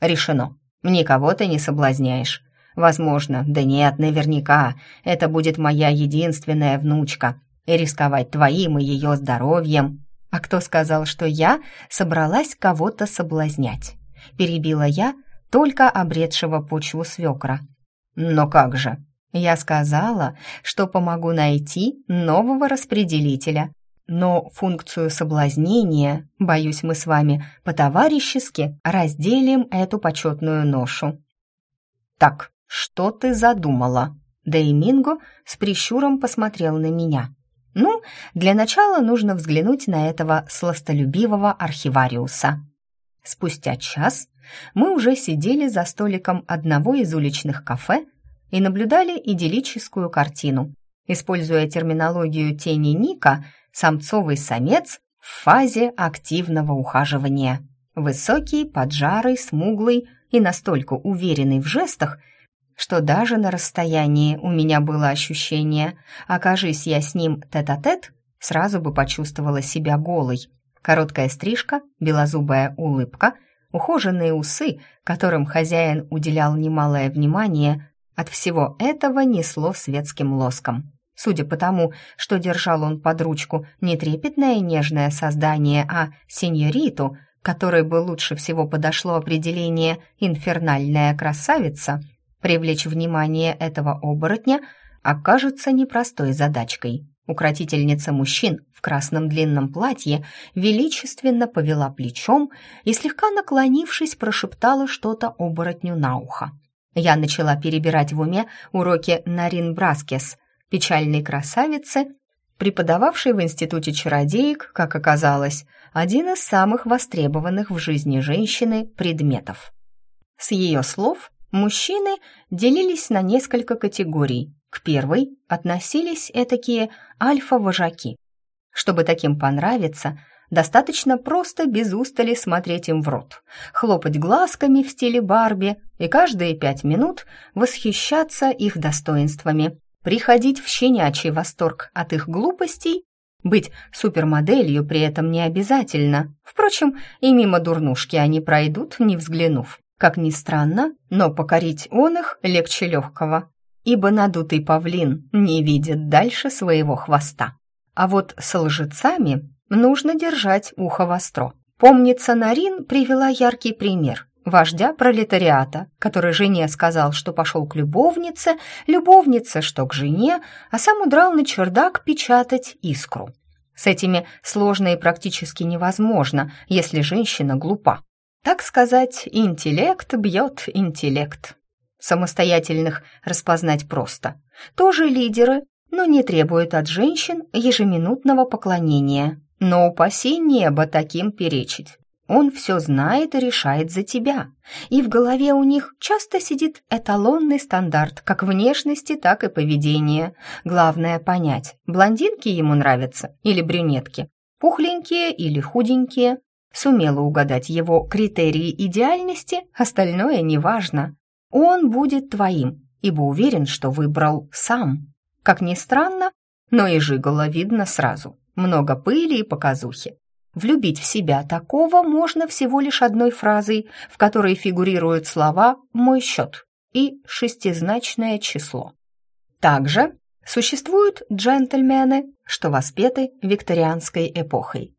«Решено. Никого ты не соблазняешь. Возможно, да нет, наверняка, это будет моя единственная внучка. И рисковать твоим и ее здоровьем. А кто сказал, что я собралась кого-то соблазнять?» Перебила я только обретшего почву свекра. «Но как же?» Я сказала, что помогу найти нового распределителя. Но функцию соблазнения, боюсь, мы с вами по-товарищески разделим эту почетную ношу. Так, что ты задумала? Дейминго с прищуром посмотрел на меня. Ну, для начала нужно взглянуть на этого сластолюбивого архивариуса. Спустя час мы уже сидели за столиком одного из уличных кафе и наблюдали идиллическую картину. Используя терминологию тени Ника, самцовый самец в фазе активного ухаживания. Высокий, поджарый, смуглый и настолько уверенный в жестах, что даже на расстоянии у меня было ощущение, окажись я с ним тет-а-тет, сразу бы почувствовала себя голой. Короткая стрижка, белозубая улыбка, ухоженные усы, которым хозяин уделял немалое внимание, от всего этого несло светским лоском. Судя по тому, что держал он под ручку не трепетное нежное создание, а сеньориту, которой бы лучше всего подошло определение «инфернальная красавица», привлечь внимание этого оборотня окажется непростой задачкой. Укротительница мужчин в красном длинном платье величественно повела плечом и, слегка наклонившись, прошептала что-то оборотню на ухо. Я начала перебирать в уме уроки Нарин Браскес, печальной красавицы, преподававшей в Институте чародеек, как оказалось, один из самых востребованных в жизни женщины предметов. С ее слов мужчины делились на несколько категорий. К первой относились этакие альфа-вожаки. Чтобы таким понравиться – Достаточно просто без устали смотреть им в рот, хлопать глазками в стиле Барби и каждые пять минут восхищаться их достоинствами, приходить в щенячий восторг от их глупостей, быть супермоделью при этом не обязательно. Впрочем, и мимо дурнушки они пройдут, не взглянув. Как ни странно, но покорить он их легче легкого, ибо надутый павлин не видит дальше своего хвоста. А вот с лжецами нужно держать ухо востро. Помнится, Нарин привела яркий пример. вождя пролетариата, который жене сказал, что пошел к любовнице, любовнице, что к жене, а сам удрал на чердак печатать искру. С этими сложно и практически невозможно, если женщина глупа. Так сказать, интеллект бьет интеллект. Самостоятельных распознать просто. Тоже лидеры, но не требуют от женщин ежеминутного поклонения. Но упаси небо таким перечить. Он все знает и решает за тебя. И в голове у них часто сидит эталонный стандарт как внешности, так и поведения. Главное понять, блондинки ему нравятся или брюнетки, пухленькие или худенькие. Сумела угадать его критерии идеальности, остальное неважно. Он будет твоим, ибо уверен, что выбрал сам. Как ни странно, но и жигало видно сразу. Много пыли и показухи. Влюбить в себя такого можно всего лишь одной фразой, в которой фигурируют слова «мой счет» и шестизначное число. Также существуют джентльмены, что воспеты викторианской эпохой.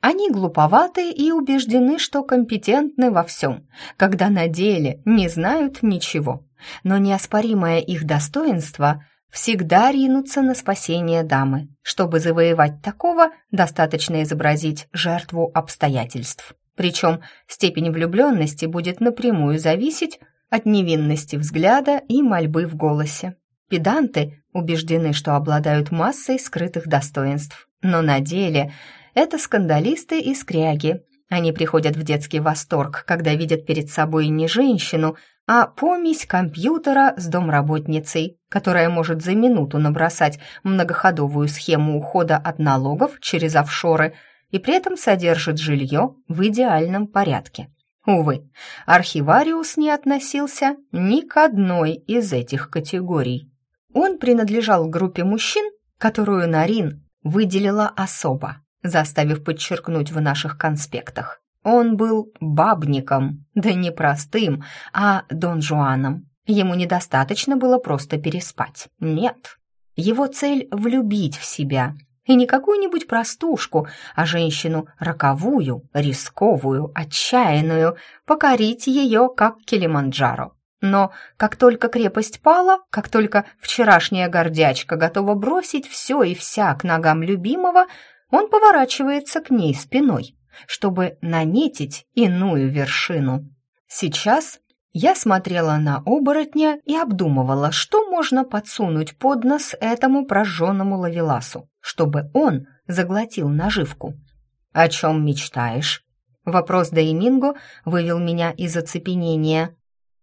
Они глуповаты и убеждены, что компетентны во всем, когда на деле не знают ничего. Но неоспоримое их достоинство всегда ринутся на спасение дамы. Чтобы завоевать такого, достаточно изобразить жертву обстоятельств. Причем степень влюбленности будет напрямую зависеть от невинности взгляда и мольбы в голосе. Педанты убеждены, что обладают массой скрытых достоинств, но на деле это скандалисты и скряги. Они приходят в детский восторг, когда видят перед собой не женщину, а помесь компьютера с домработницей, которая может за минуту набросать многоходовую схему ухода от налогов через офшоры и при этом содержит жилье в идеальном порядке. Увы, архивариус не относился ни к одной из этих категорий. Он принадлежал группе мужчин, которую Нарин выделила особо, заставив подчеркнуть в наших конспектах. Он был бабником, да не простым, а Дон Жуаном. Ему недостаточно было просто переспать. Нет. Его цель — влюбить в себя. И не какую-нибудь простушку, а женщину роковую, рисковую, отчаянную, покорить ее, как Килиманджаро. Но как только крепость пала, как только вчерашняя гордячка готова бросить все и вся к ногам любимого, он поворачивается к ней спиной чтобы наметить иную вершину. Сейчас я смотрела на оборотня и обдумывала, что можно подсунуть под нос этому прожженному лавеласу, чтобы он заглотил наживку. «О чем мечтаешь?» Вопрос Дайминго вывел меня из оцепенения.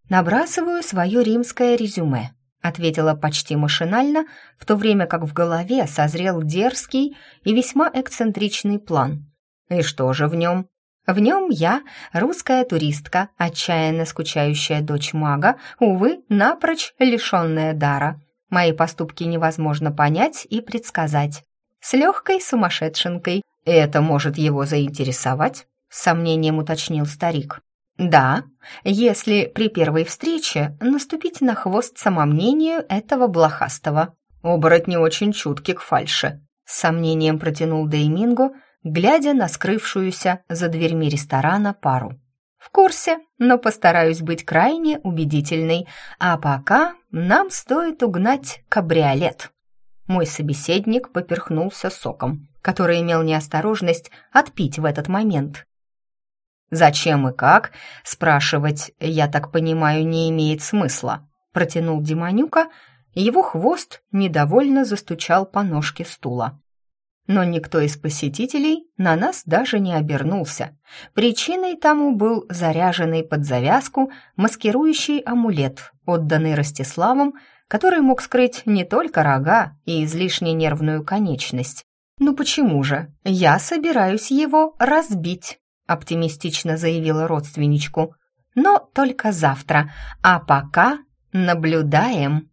«Набрасываю свое римское резюме», — ответила почти машинально, в то время как в голове созрел дерзкий и весьма эксцентричный план. И что же в нем? В нем я, русская туристка, отчаянно скучающая дочь мага, увы, напрочь лишенная дара. Мои поступки невозможно понять и предсказать. С легкой сумасшедшенкой. Это может его заинтересовать? С сомнением уточнил старик. Да, если при первой встрече наступить на хвост самомнению этого блохастого. Оборотни очень чутки к фальше. С сомнением протянул Дейминго, глядя на скрывшуюся за дверьми ресторана пару. «В курсе, но постараюсь быть крайне убедительной, а пока нам стоит угнать кабриолет». Мой собеседник поперхнулся соком, который имел неосторожность отпить в этот момент. «Зачем и как?» — спрашивать, я так понимаю, не имеет смысла. Протянул Демонюка, и его хвост недовольно застучал по ножке стула но никто из посетителей на нас даже не обернулся. Причиной тому был заряженный под завязку маскирующий амулет, отданный Ростиславом, который мог скрыть не только рога и излишне нервную конечность. «Ну почему же? Я собираюсь его разбить», оптимистично заявила родственничку. «Но только завтра, а пока наблюдаем».